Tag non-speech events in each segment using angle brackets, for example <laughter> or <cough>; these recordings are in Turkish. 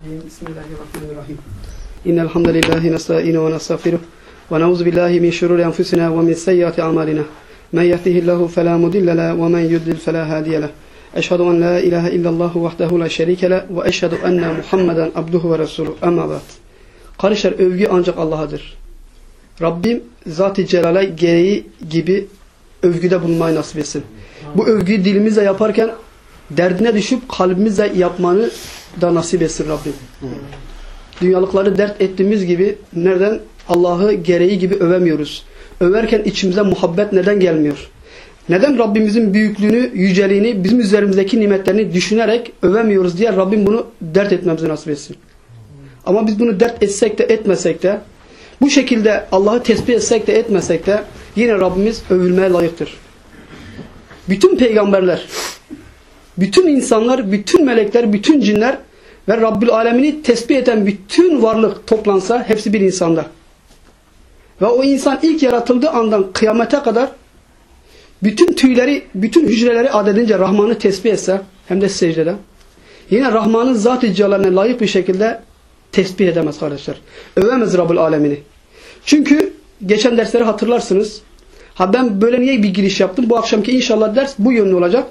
بسم الله الرحمن الرحيم إن الحمد لله نستعينه ونستغفره ونعوذ بالله من شرور أنفسنا ومن سيئات أعمالنا من يهده الله فلا مضل له ومن يضلل فلا هادي له أشهد أن لا إله إلا الله وحده لا şerike له وأشهد أن محمدا عبده ورسوله أما بعد Kardeşler övgü ancak Allah'adır. Rabbim zat-ı celale gereği gibi övgüde bulunmayı nasip etsin. Bu övgüyü dilimizle yaparken derdine düşüp kalbimizle yapmanı da nasip etsin Rabbim. Dünyalıkları dert ettiğimiz gibi nereden Allah'ı gereği gibi övemiyoruz. Överken içimize muhabbet neden gelmiyor? Neden Rabbimizin büyüklüğünü, yüceliğini, bizim üzerimizdeki nimetlerini düşünerek övemiyoruz diye Rabbim bunu dert etmemizi nasip etsin. Ama biz bunu dert etsek de etmesek de bu şekilde Allah'ı tesbih etsek de etmesek de yine Rabbimiz övülmeye layıktır. Bütün peygamberler, bütün insanlar, bütün melekler, bütün cinler ve Rabbül Alemini tesbih eden bütün varlık toplansa hepsi bir insanda. Ve o insan ilk yaratıldığı andan kıyamete kadar bütün tüyleri, bütün hücreleri adedince Rahman'ı tesbih etse hem de secdede yine Rahman'ın zat-ı layık bir şekilde tesbih edemez kardeşler. Övemez Rabbül Alemini. Çünkü geçen dersleri hatırlarsınız. Ha ben böyle niye bir giriş yaptım? Bu akşamki inşallah ders bu yönlü olacak.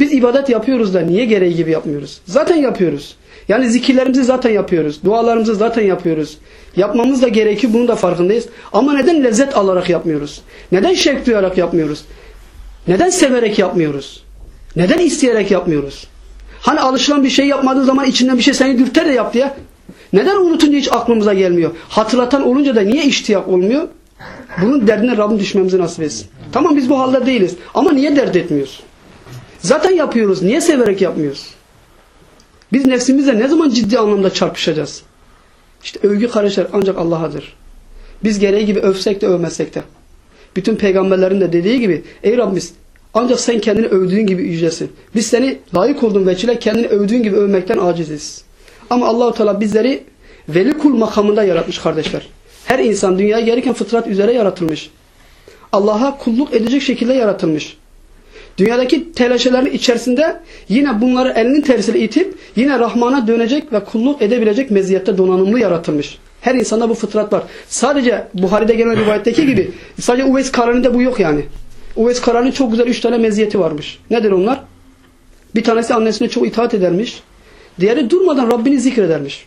Biz ibadet yapıyoruz da niye gereği gibi yapmıyoruz? Zaten yapıyoruz. Yani zikirlerimizi zaten yapıyoruz. Dualarımızı zaten yapıyoruz. Yapmamız da gerekiyor. Bunun da farkındayız. Ama neden lezzet alarak yapmıyoruz? Neden şevk duyarak yapmıyoruz? Neden severek yapmıyoruz? Neden isteyerek yapmıyoruz? Hani alışılan bir şey yapmadığın zaman içinden bir şey seni dürter de yap diye. Neden unutunca hiç aklımıza gelmiyor? Hatırlatan olunca da niye iştiyak olmuyor? Bunun derdine Rabbim düşmemizi nasip etsin. Tamam biz bu halde değiliz. Ama niye dert etmiyoruz? Zaten yapıyoruz. Niye severek yapmıyoruz? Biz nefsimizle ne zaman ciddi anlamda çarpışacağız? İşte övgü kardeşler ancak Allah'adır. Biz gereği gibi övsek de övmesek de. Bütün peygamberlerin de dediği gibi ey Rabbimiz ancak sen kendini övdüğün gibi yücesin. Biz seni layık olduğun veçile kendini övdüğün gibi övmekten aciziz. Ama Allahu Teala bizleri veli kul makamında yaratmış kardeşler. Her insan dünyaya gelirken fıtrat üzere yaratılmış. Allah'a kulluk edecek şekilde yaratılmış. Dünyadaki telaşelerin içerisinde yine bunları elinin tersiyle itip yine Rahman'a dönecek ve kulluk edebilecek meziyette donanımlı yaratılmış. Her insanda bu fıtrat var. Sadece Buhari'de gelen rivayetteki gibi sadece Uveys Karani'de bu yok yani. Uveys Karani çok güzel üç tane meziyeti varmış. Nedir onlar? Bir tanesi annesine çok itaat edermiş. Diğeri durmadan Rabbini zikredermiş.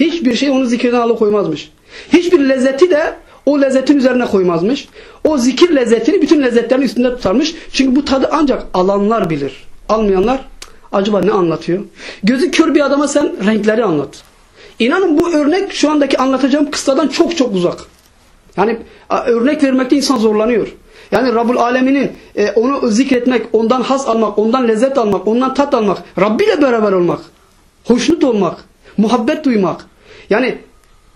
Hiçbir şey onu zikirden alıkoymazmış. Hiçbir lezzeti de o lezzetin üzerine koymazmış. O zikir lezzetini bütün lezzetlerin üstünde tutarmış. Çünkü bu tadı ancak alanlar bilir. Almayanlar acaba ne anlatıyor? Gözü kör bir adama sen renkleri anlat. İnanın bu örnek şu andaki anlatacağım kıssadan çok çok uzak. Yani örnek vermekte insan zorlanıyor. Yani Rabbul Alemin'in e, onu zikretmek, ondan haz almak, ondan lezzet almak, ondan tat almak, Rabbi ile beraber olmak, hoşnut olmak, muhabbet duymak. Yani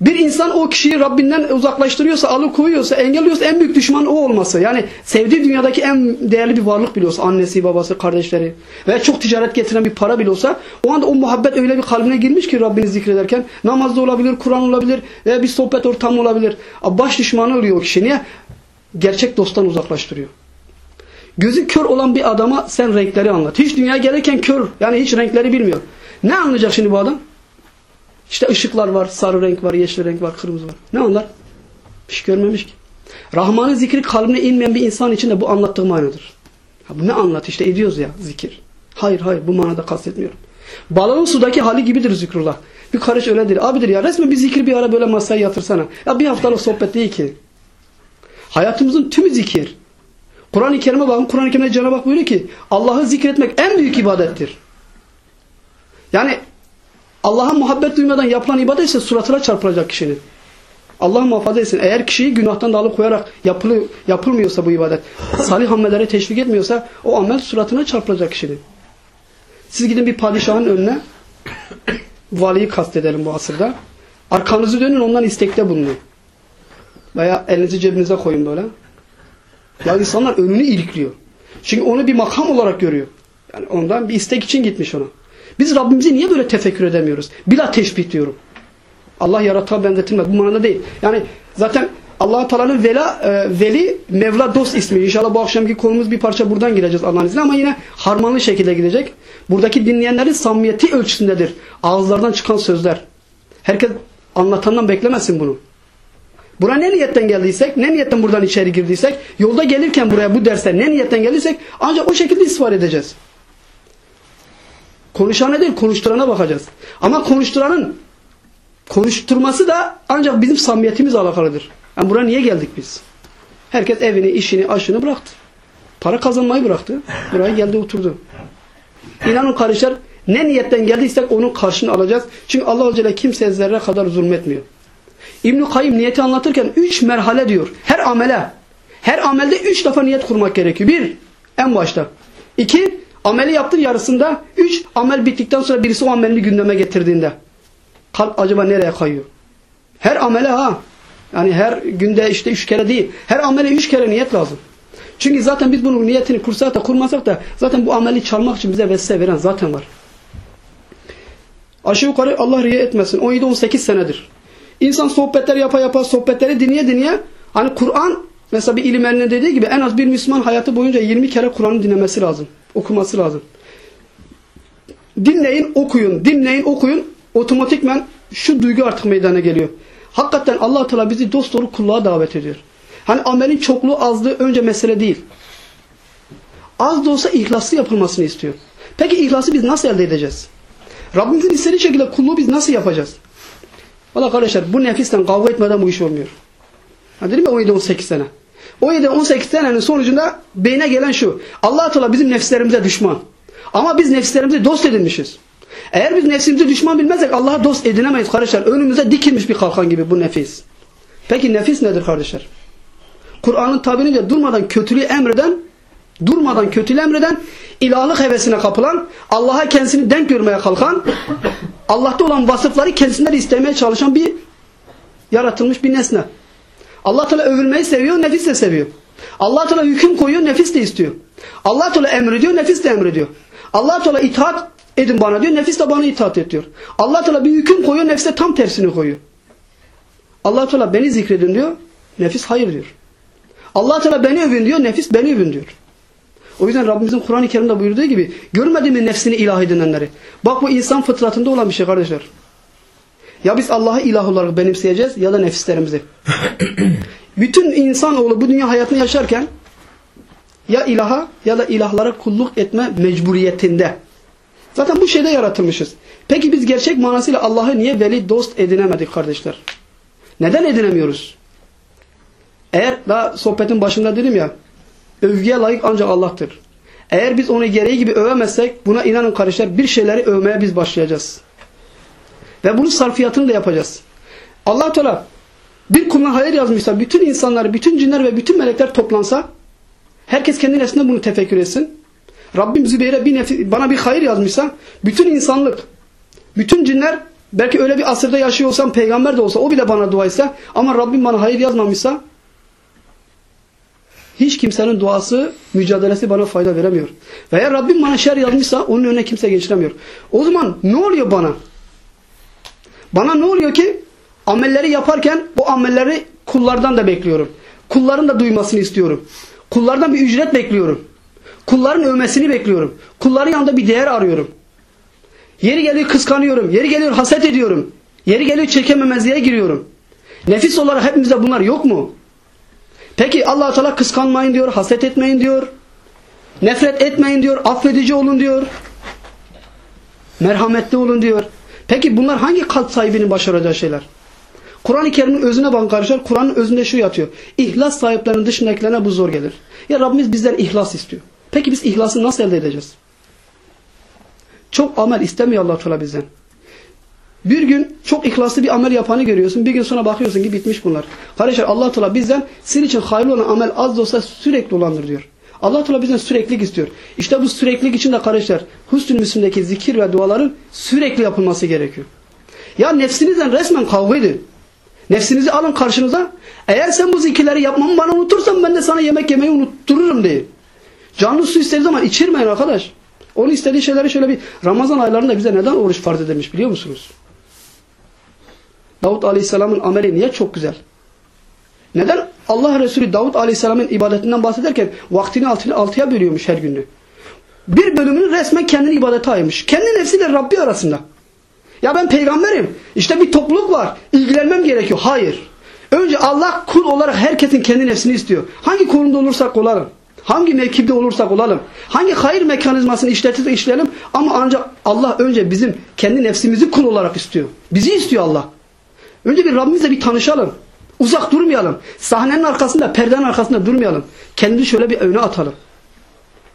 bir insan o kişiyi Rabbinden uzaklaştırıyorsa, alıkoyuyorsa, engelliyorsa en büyük düşman o olması. Yani sevdiği dünyadaki en değerli bir varlık biliyorsa, annesi, babası, kardeşleri veya çok ticaret getiren bir para bile olsa o anda o muhabbet öyle bir kalbine girmiş ki Rabbini zikrederken namazda olabilir, Kur'an olabilir veya bir sohbet ortamı olabilir. Baş düşmanı oluyor o kişi. Niye? Gerçek dosttan uzaklaştırıyor. Gözü kör olan bir adama sen renkleri anlat. Hiç dünyaya gelirken kör. Yani hiç renkleri bilmiyor. Ne anlayacak şimdi bu adam? İşte ışıklar var, sarı renk var, yeşil renk var, kırmızı var. Ne onlar? Hiç görmemiş ki. Rahman'ın zikri kalbine inmeyen bir insan için de bu anlattığım aynıdır. Ha, bu ne anlat işte ediyoruz ya zikir. Hayır hayır bu manada kastetmiyorum. Balığın sudaki hali gibidir zikrullah. Bir karış öyledir. Abidir ya resmen bir zikir bir ara böyle masaya yatırsana. Ya bir haftalık sohbet değil ki. Hayatımızın tümü zikir. Kur'an-ı Kerim'e bakın. Kur'an-ı Kerim'de Cenab-ı Hak buyuruyor ki Allah'ı zikretmek en büyük ibadettir. Yani Allah'a muhabbet duymadan yapılan ibadet ise suratına çarpılacak kişinin. Allah muhafaza etsin. Eğer kişiyi günahtan da alıkoyarak yapılı, yapılmıyorsa bu ibadet, salih amellere teşvik etmiyorsa o amel suratına çarpılacak kişinin. Siz gidin bir padişahın önüne valiyi kastedelim bu asırda. Arkanızı dönün ondan istekte bulunun. Veya elinizi cebinize koyun böyle. Ya insanlar önünü ilikliyor. Çünkü onu bir makam olarak görüyor. Yani ondan bir istek için gitmiş ona. Biz Rabbimizi niye böyle tefekkür edemiyoruz? Bila teşbih diyorum. Allah yaratığa benzetilmez. Bu manada değil. Yani zaten allah Teala'nın e, veli, Mevla dost ismi. İnşallah bu akşamki konumuz bir parça buradan gireceğiz Allah'ın izniyle ama yine harmanlı şekilde gidecek. Buradaki dinleyenlerin samimiyeti ölçüsündedir. Ağızlardan çıkan sözler. Herkes anlatandan beklemesin bunu. Buna ne niyetten geldiysek, ne niyetten buradan içeri girdiysek, yolda gelirken buraya bu derste ne niyetten geldiysek ancak o şekilde istifade edeceğiz. Konuşana değil, konuşturana bakacağız. Ama konuşturanın konuşturması da ancak bizim samimiyetimizle alakalıdır. Yani buraya niye geldik biz? Herkes evini, işini, aşını bıraktı. Para kazanmayı bıraktı. Buraya geldi oturdu. İnanın kardeşler ne niyetten geldiysek onun karşını alacağız. Çünkü Allah Celle kimseye zerre kadar zulmetmiyor. İbn-i Kayyum niyeti anlatırken üç merhale diyor. Her amele. Her amelde üç defa niyet kurmak gerekiyor. Bir, en başta. İki, ameli yaptın yarısında. Üç, amel bittikten sonra birisi o amelini gündeme getirdiğinde. Kalp acaba nereye kayıyor? Her amele ha. Yani her günde işte üç kere değil. Her amele üç kere niyet lazım. Çünkü zaten biz bunun niyetini kursak da kurmasak da zaten bu ameli çalmak için bize vesile veren zaten var. Aşağı yukarı Allah riye etmesin. 17-18 senedir. İnsan sohbetler yapa yapa sohbetleri dinleye dinleye hani Kur'an mesela bir ilim eline dediği gibi en az bir Müslüman hayatı boyunca 20 kere Kur'an'ı dinlemesi lazım. Okuması lazım. Dinleyin, okuyun. Dinleyin, okuyun. Otomatikmen şu duygu artık meydana geliyor. Hakikaten allah Teala bizi dost doğru kulluğa davet ediyor. Hani amelin çokluğu azlığı önce mesele değil. Az da olsa ihlaslı yapılmasını istiyor. Peki ihlası biz nasıl elde edeceğiz? Rabbimizin istediği şekilde kulluğu biz nasıl yapacağız? Valla kardeşler bu nefisten kavga etmeden bu iş olmuyor. Ha dedim ya 17-18 sene. 17-18 senenin sonucunda beyne gelen şu. allah Teala bizim nefislerimize düşman. Ama biz nefislerimizi dost edinmişiz. Eğer biz nefsimizi düşman bilmezsek Allah'a dost edinemeyiz kardeşler. Önümüze dikilmiş bir kalkan gibi bu nefis. Peki nefis nedir kardeşler? Kur'an'ın tabirince durmadan kötülüğü emreden, durmadan kötülüğü emreden, ilahlık hevesine kapılan, Allah'a kendisini denk görmeye kalkan, Allah'ta olan vasıfları kendisinden istemeye çalışan bir yaratılmış bir nesne. Allah Teala övülmeyi seviyor, nefis de seviyor. Allah Teala hüküm koyuyor, nefis de istiyor. Allah Teala emrediyor, nefis de emrediyor. Allah Teala itaat edin bana diyor, nefis de bana itaat et diyor. Allah Teala bir hüküm koyuyor, nefis de tam tersini koyuyor. Allah Teala beni zikredin diyor, nefis hayır diyor. Allah Teala beni övün diyor, nefis beni övün diyor. O yüzden Rabbimizin Kur'an-ı Kerim'de buyurduğu gibi görmedi mi nefsini ilah edinenleri? Bak bu insan fıtratında olan bir şey kardeşler. Ya biz Allah'ı ilah olarak benimseyeceğiz ya da nefislerimizi. <coughs> Bütün insanoğlu bu dünya hayatını yaşarken ya ilaha ya da ilahlara kulluk etme mecburiyetinde. Zaten bu şeyde yaratılmışız. Peki biz gerçek manasıyla Allah'ı niye veli dost edinemedik kardeşler? Neden edinemiyoruz? Eğer daha sohbetin başında dedim ya övgüye layık ancak Allah'tır. Eğer biz onu gereği gibi övemezsek buna inanın kardeşler bir şeyleri övmeye biz başlayacağız. Ve bunun sarfiyatını da yapacağız. allah Teala bir kuluna hayır yazmışsa bütün insanlar, bütün cinler ve bütün melekler toplansa herkes kendi nefsinde bunu tefekkür etsin. Rabbim Zübeyir'e bir nefi, bana bir hayır yazmışsa bütün insanlık, bütün cinler belki öyle bir asırda yaşıyor peygamber de olsa o bile bana dua etse ama Rabbim bana hayır yazmamışsa hiç kimsenin duası, mücadelesi bana fayda veremiyor. Veya Rabbim bana şer yazmışsa onun önüne kimse geçiremiyor. O zaman ne oluyor bana? Bana ne oluyor ki? Amelleri yaparken o amelleri kullardan da bekliyorum. Kulların da duymasını istiyorum. Kullardan bir ücret bekliyorum. Kulların övmesini bekliyorum. Kulların yanında bir değer arıyorum. Yeri geliyor kıskanıyorum. Yeri geliyor haset ediyorum. Yeri geliyor çekememezliğe giriyorum. Nefis olarak hepimizde bunlar yok mu? Peki allah Teala kıskanmayın diyor, haset etmeyin diyor. Nefret etmeyin diyor, affedici olun diyor. Merhametli olun diyor. Peki bunlar hangi kalp sahibinin başaracağı şeyler? Kur'an-ı Kerim'in özüne bakın kardeşler. Kur'an'ın özünde şu yatıyor. İhlas sahiplerinin dışındakilerine bu zor gelir. Ya Rabbimiz bizden ihlas istiyor. Peki biz ihlası nasıl elde edeceğiz? Çok amel istemiyor allah Teala bizden. Bir gün çok ihlaslı bir amel yapanı görüyorsun. Bir gün sonra bakıyorsun ki bitmiş bunlar. Kardeşler allah Teala bizden sizin için hayırlı olan amel az da olsa sürekli olandır diyor. Allah Teala bizden süreklilik istiyor. İşte bu süreklilik için de kardeşler Hüsnü Müslim'deki zikir ve duaların sürekli yapılması gerekiyor. Ya nefsinizden resmen kavga edin. Nefsinizi alın karşınıza. Eğer sen bu zikirleri yapmamı bana unutursan ben de sana yemek yemeyi unuttururum diye. Canlı su istediği zaman içirmeyin arkadaş. Onun istediği şeyleri şöyle bir Ramazan aylarında bize neden oruç farz edilmiş biliyor musunuz? Davut Aleyhisselam'ın ameli niye çok güzel? Neden Allah Resulü Davut Aleyhisselam'ın ibadetinden bahsederken vaktini altıya, altıya bölüyormuş her günü. Bir bölümünü resmen kendini ibadete ayırmış. Kendi nefsiyle Rabbi arasında. Ya ben peygamberim. İşte bir topluluk var. İlgilenmem gerekiyor. Hayır. Önce Allah kul olarak herkesin kendi nefsini istiyor. Hangi konumda olursak olalım. Hangi mevkibde olursak olalım. Hangi hayır mekanizmasını işletirsek işleyelim. Ama ancak Allah önce bizim kendi nefsimizi kul olarak istiyor. Bizi istiyor Allah. Önce bir Rabbimizle bir tanışalım. Uzak durmayalım. Sahnenin arkasında, perdenin arkasında durmayalım. Kendini şöyle bir öne atalım.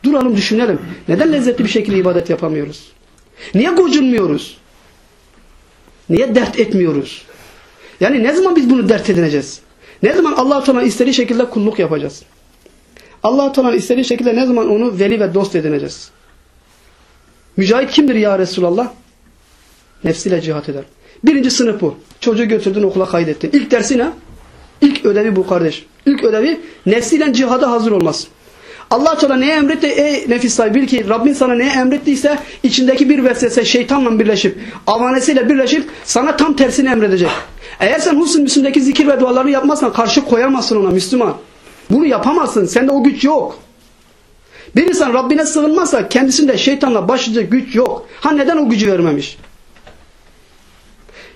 Duralım, düşünelim. Neden lezzetli bir şekilde ibadet yapamıyoruz? Niye gocunmuyoruz? Niye dert etmiyoruz? Yani ne zaman biz bunu dert edineceğiz? Ne zaman Allah-u Teala istediği şekilde kulluk yapacağız? Allah-u Teala istediği şekilde ne zaman onu veli ve dost edineceğiz? Mücahit kimdir ya Resulallah? Nefsiyle cihat eder. Birinci sınıf bu. Çocuğu götürdün okula kaydettin. İlk dersi ne? İlk ödevi bu kardeş. İlk ödevi nefsiyle cihada hazır olması. Allah Teala neye emretti? Ey nefis sahibi bil ki Rabbin sana neye emrettiyse içindeki bir vesvese şeytanla birleşip avanesiyle birleşip sana tam tersini emredecek. Eğer sen husn müslümdeki zikir ve duaları yapmazsan karşı koyamazsın ona Müslüman. Bunu yapamazsın. Sende o güç yok. Bir insan Rabbine sığınmazsa kendisinde şeytanla başlayacak güç yok. Ha neden o gücü vermemiş?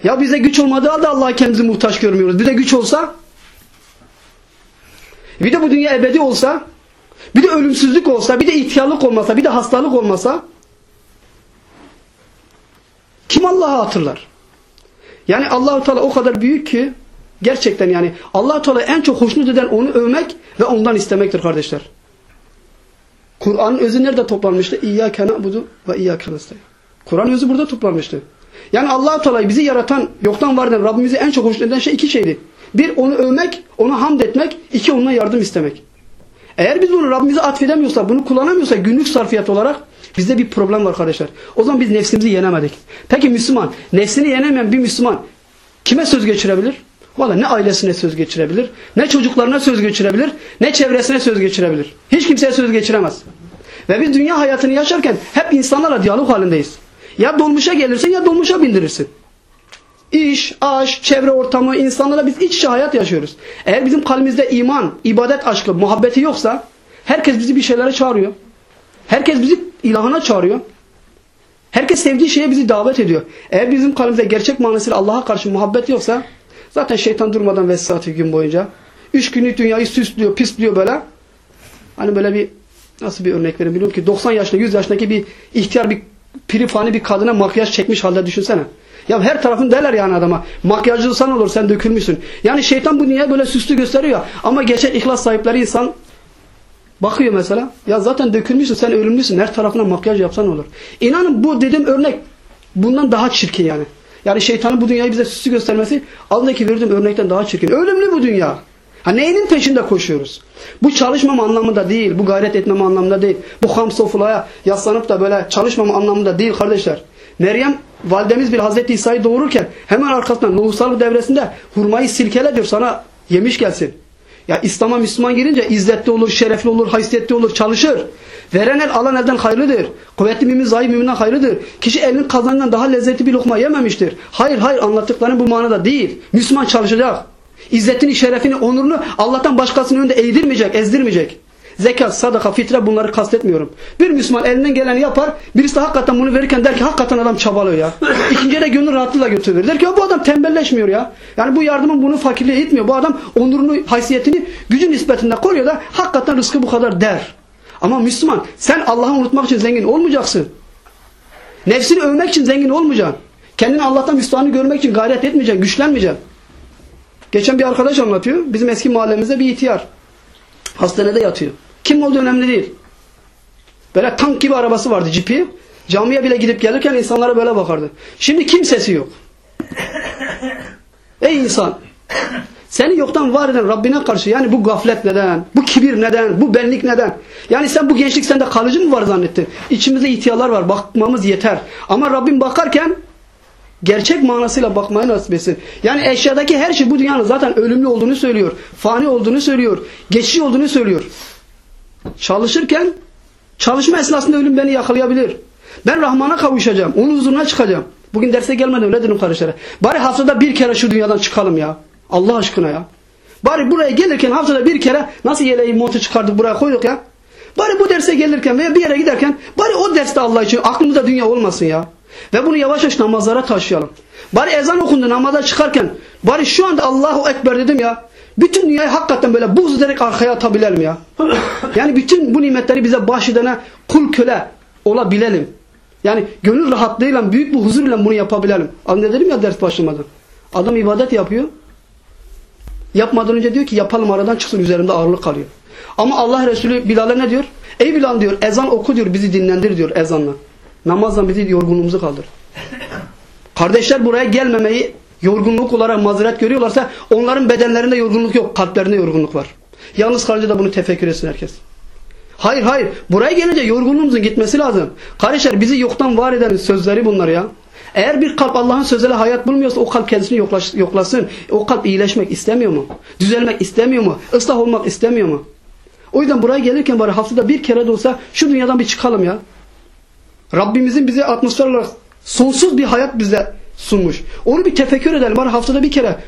Ya bize güç olmadığı halde Allah'a kendimizi muhtaç görmüyoruz. Bir de güç olsa bir de bu dünya ebedi olsa bir de ölümsüzlük olsa bir de ihtiyarlık olmasa bir de hastalık olmasa kim Allah'ı hatırlar? Yani Allahu Teala o kadar büyük ki gerçekten yani Allahu Teala en çok hoşnut eden onu övmek ve ondan istemektir kardeşler. Kur'an'ın özü nerede toplanmıştı? İyyâke na'budu ve iyyâke nestaîn. Kur'an özü burada toplanmıştı. Yani Allah-u Teala bizi yaratan, yoktan var eden Rabbimizi en çok hoşnut eden şey iki şeydi. Bir, onu övmek, ona hamd etmek. iki ondan yardım istemek. Eğer biz bunu Rabbimize atfedemiyorsak, bunu kullanamıyorsak günlük sarfiyat olarak bizde bir problem var kardeşler. O zaman biz nefsimizi yenemedik. Peki Müslüman, nefsini yenemeyen bir Müslüman kime söz geçirebilir? Valla ne ailesine söz geçirebilir, ne çocuklarına söz geçirebilir, ne çevresine söz geçirebilir. Hiç kimseye söz geçiremez. Ve biz dünya hayatını yaşarken hep insanlarla diyalog halindeyiz. Ya dolmuşa gelirsin ya dolmuşa bindirirsin. İş, aş, çevre ortamı, insanlarla biz iç içe hayat yaşıyoruz. Eğer bizim kalbimizde iman, ibadet aşkı, muhabbeti yoksa herkes bizi bir şeylere çağırıyor. Herkes bizi ilahına çağırıyor. Herkes sevdiği şeye bizi davet ediyor. Eğer bizim kalbimizde gerçek manasıyla Allah'a karşı muhabbet yoksa zaten şeytan durmadan vesatı gün boyunca üç günlük dünyayı süslüyor, pisliyor böyle. Hani böyle bir nasıl bir örnek vereyim biliyorum ki 90 yaşında 100 yaşındaki bir ihtiyar bir pirifani bir kadına makyaj çekmiş halde düşünsene. Ya her tarafın derler yani adama. Makyajcılsan olur sen dökülmüşsün. Yani şeytan bu dünyayı böyle süslü gösteriyor. Ama gerçek ihlas sahipleri insan bakıyor mesela. Ya zaten dökülmüşsün sen ölümlüsün. Her tarafına makyaj yapsan olur. İnanın bu dediğim örnek bundan daha çirkin yani. Yani şeytanın bu dünyayı bize süslü göstermesi aldaki verdiğim örnekten daha çirkin. Ölümlü bu dünya. Ha neyinin peşinde koşuyoruz? Bu çalışmama anlamında değil, bu gayret etmeme anlamında değil. Bu ham sofulaya yaslanıp da böyle çalışmama anlamında değil kardeşler. Meryem validemiz bir Hazreti İsa'yı doğururken hemen arkasından nuhsalık devresinde hurmayı silkele diyor sana yemiş gelsin. Ya İslam'a Müslüman girince izzetli olur, şerefli olur, haysiyetli olur, çalışır. Veren el alan elden hayırlıdır. Kuvvetli mümin zayıf müminden hayırlıdır. Kişi elinin kazanından daha lezzetli bir lokma yememiştir. Hayır hayır anlattıkların bu manada değil. Müslüman çalışacak. İzzetini, şerefini, onurunu Allah'tan başkasının önünde eğdirmeyecek, ezdirmeyecek. Zekat, sadaka, fitre bunları kastetmiyorum. Bir Müslüman elinden geleni yapar. Birisi hakikaten bunu verirken der ki hakikaten adam çabalıyor ya. <coughs> İkinciye de gönül rahatlığıyla götürür. Der ki bu adam tembelleşmiyor ya. Yani bu yardımın bunu fakirliğe itmiyor. Bu adam onurunu, haysiyetini gücün nispetinde koruyor da hakikaten rızkı bu kadar der. Ama Müslüman sen Allah'ı unutmak için zengin olmayacaksın. Nefsini övmek için zengin olmayacaksın. Kendini Allah'tan müstahını görmek için gayret etmeyeceksin, güçlenmeyeceksin. Geçen bir arkadaş anlatıyor. Bizim eski mahallemizde bir ihtiyar. Hastanede yatıyor. Kim olduğu önemli değil. Böyle tank gibi arabası vardı cipi. Camiye bile gidip gelirken insanlara böyle bakardı. Şimdi kimsesi yok. Ey insan! Seni yoktan var eden Rabbine karşı yani bu gaflet neden? Bu kibir neden? Bu benlik neden? Yani sen bu gençlik sende kalıcı mı var zannettin? İçimizde ihtiyarlar var. Bakmamız yeter. Ama Rabbim bakarken gerçek manasıyla bakmayı nasip etsin. Yani eşyadaki her şey bu dünyanın zaten ölümlü olduğunu söylüyor. Fani olduğunu söylüyor. Geçici olduğunu söylüyor. Çalışırken çalışma esnasında ölüm beni yakalayabilir. Ben Rahman'a kavuşacağım. Onun huzuruna çıkacağım. Bugün derse gelmedim öyle dedim kardeşlere. Bari haftada bir kere şu dünyadan çıkalım ya. Allah aşkına ya. Bari buraya gelirken haftada bir kere nasıl yeleği montu çıkardık buraya koyduk ya. Bari bu derse gelirken veya bir yere giderken bari o derste Allah için aklımızda dünya olmasın ya. Ve bunu yavaş yavaş namazlara taşıyalım. Bari ezan okundu namaza çıkarken bari şu anda Allahu Ekber dedim ya. Bütün dünyayı hakikaten böyle buz ederek arkaya atabilelim ya. Yani bütün bu nimetleri bize bahşedene kul köle olabilelim. Yani gönül rahatlığıyla büyük bir huzurla bunu yapabilelim. Anne dedim ya ders başlamadan. Adam ibadet yapıyor. Yapmadan önce diyor ki yapalım aradan çıksın üzerimde ağırlık kalıyor. Ama Allah Resulü Bilal'e ne diyor? Ey Bilal diyor ezan oku diyor bizi dinlendir diyor ezanla. Namazla bizi yorgunluğumuzu kaldır. Kardeşler buraya gelmemeyi yorgunluk olarak mazeret görüyorlarsa onların bedenlerinde yorgunluk yok. Kalplerinde yorgunluk var. Yalnız kalınca da bunu tefekkür etsin herkes. Hayır hayır. Buraya gelince yorgunluğumuzun gitmesi lazım. Kardeşler bizi yoktan var eden sözleri bunlar ya. Eğer bir kalp Allah'ın sözüyle hayat bulmuyorsa o kalp kendisini yoklaş, yoklasın. O kalp iyileşmek istemiyor mu? Düzelmek istemiyor mu? Islah olmak istemiyor mu? O yüzden buraya gelirken bari haftada bir kere de olsa şu dünyadan bir çıkalım ya. Rabbimizin bize atmosfer olarak sonsuz bir hayat bize sunmuş. Onu bir tefekkür edelim. Bari haftada bir kere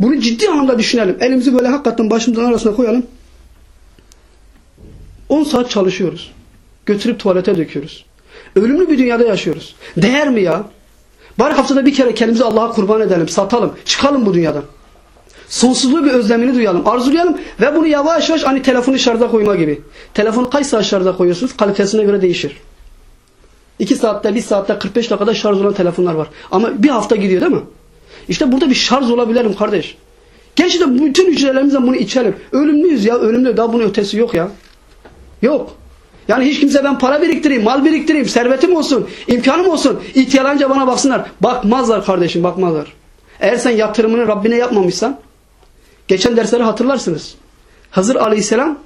bunu ciddi anlamda düşünelim. Elimizi böyle hakikaten başımızın arasına koyalım. 10 saat çalışıyoruz. Götürüp tuvalete döküyoruz. Ölümlü bir dünyada yaşıyoruz. Değer mi ya? Bari haftada bir kere kendimizi Allah'a kurban edelim, satalım, çıkalım bu dünyadan. Sonsuzluğu bir özlemini duyalım, arzulayalım ve bunu yavaş yavaş hani telefonu şarja koyma gibi. Telefonu kaç saat şarja koyuyorsunuz? Kalitesine göre değişir. 2 saatte, 1 saatte, 45 dakikada şarj olan telefonlar var. Ama bir hafta gidiyor değil mi? İşte burada bir şarj olabilelim kardeş. Gerçekten bütün hücrelerimizden bunu içelim. Ölümlüyüz ya, ölümlü. Daha bunun ötesi yok ya. Yok. Yani hiç kimse ben para biriktireyim, mal biriktireyim, servetim olsun, imkanım olsun. İhtiyarlanca bana baksınlar. Bakmazlar kardeşim, bakmazlar. Eğer sen yatırımını Rabbine yapmamışsan, geçen dersleri hatırlarsınız. Hazır aleyhisselam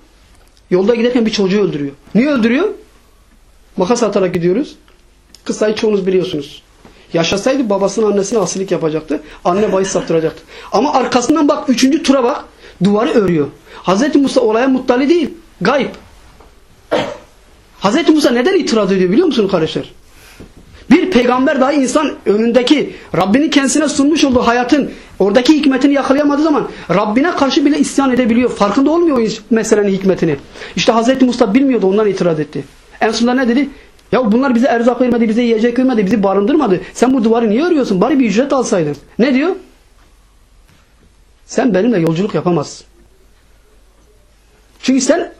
yolda giderken bir çocuğu öldürüyor. Niye öldürüyor? Makas atarak gidiyoruz. Kıssayı çoğunuz biliyorsunuz. Yaşasaydı babasının annesine asilik yapacaktı. Anne bahis saptıracaktı. Ama arkasından bak üçüncü tura bak. Duvarı örüyor. Hazreti Musa olaya muttali değil. Gayb. Hazreti Musa neden itiraz ediyor biliyor musunuz kardeşler? Bir peygamber dahi insan önündeki Rabbinin kendisine sunmuş olduğu hayatın oradaki hikmetini yakalayamadığı zaman Rabbine karşı bile isyan edebiliyor. Farkında olmuyor o meselenin hikmetini. İşte Hazreti Musa bilmiyordu ondan itiraz etti. En sonunda ne dedi? Ya bunlar bize erzak vermedi, bize yiyecek vermedi, bizi barındırmadı. Sen bu duvarı niye örüyorsun? Bari bir ücret alsaydın. Ne diyor? Sen benimle yolculuk yapamazsın. Çünkü sen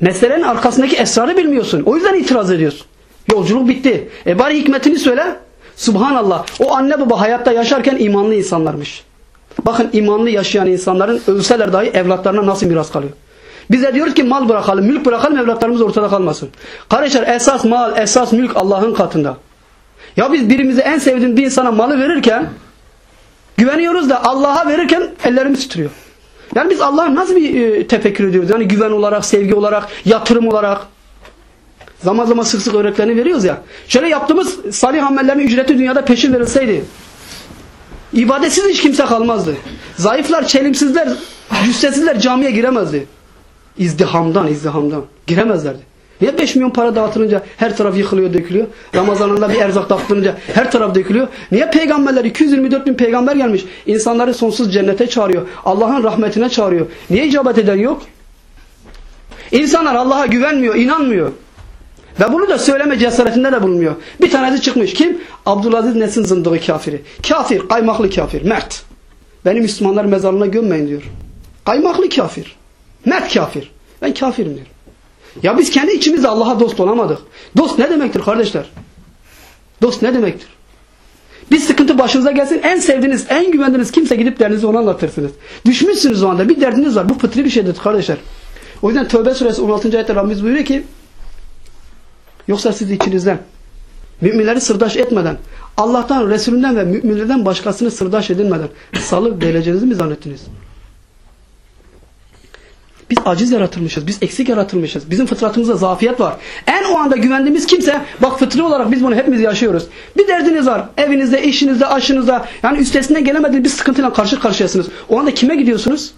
meselenin arkasındaki esrarı bilmiyorsun. O yüzden itiraz ediyorsun. Yolculuk bitti. E bari hikmetini söyle. Subhanallah. O anne baba hayatta yaşarken imanlı insanlarmış. Bakın imanlı yaşayan insanların ölseler dahi evlatlarına nasıl miras kalıyor. Bize diyoruz ki mal bırakalım, mülk bırakalım evlatlarımız ortada kalmasın. Kardeşler esas mal, esas mülk Allah'ın katında. Ya biz birimize en sevdiğimiz bir insana malı verirken güveniyoruz da Allah'a verirken ellerimiz titriyor. Yani biz Allah'a nasıl bir e, tefekkür ediyoruz? Yani güven olarak, sevgi olarak, yatırım olarak. Zaman zaman sık sık örneklerini veriyoruz ya. Şöyle yaptığımız salih amellerin ücreti dünyada peşin verilseydi. ibadetsiz hiç kimse kalmazdı. Zayıflar, çelimsizler, cüssesizler camiye giremezdi. İzdihamdan, izdihamdan. Giremezlerdi. Niye 5 milyon para dağıtılınca her taraf yıkılıyor, dökülüyor? Ramazanında bir erzak dağıtılınca her taraf dökülüyor. Niye peygamberler, 224 bin peygamber gelmiş. İnsanları sonsuz cennete çağırıyor. Allah'ın rahmetine çağırıyor. Niye icabet eden yok? İnsanlar Allah'a güvenmiyor, inanmıyor. Ve bunu da söyleme cesaretinde de bulunmuyor. Bir tanesi çıkmış. Kim? Abdülaziz Nesin zındığı kafiri. Kafir, kaymaklı kafir, mert. Beni Müslümanlar mezarlığına gömmeyin diyor. Kaymaklı kafir. Mert kafir. Ben kafirim diyor. Ya biz kendi içimizde Allah'a dost olamadık. Dost ne demektir kardeşler? Dost ne demektir? Bir sıkıntı başınıza gelsin en sevdiğiniz, en güvendiğiniz kimse gidip derdinizi ona anlatırsınız. Düşmüşsünüz o anda bir derdiniz var. Bu fıtri bir şeydir kardeşler. O yüzden Tövbe suresi 16. ayette Rabbimiz buyuruyor ki yoksa siz içinizden müminleri sırdaş etmeden Allah'tan, Resulünden ve müminlerden başkasını sırdaş edinmeden salı değileceğinizi mi zannettiniz? Biz aciz yaratılmışız. Biz eksik yaratılmışız. Bizim fıtratımızda zafiyet var. En o anda güvendiğimiz kimse bak fıtri olarak biz bunu hepimiz yaşıyoruz. Bir derdiniz var. Evinizde, işinizde, aşınızda yani üstesinden gelemediğiniz bir sıkıntıyla karşı karşıyasınız. O anda kime gidiyorsunuz?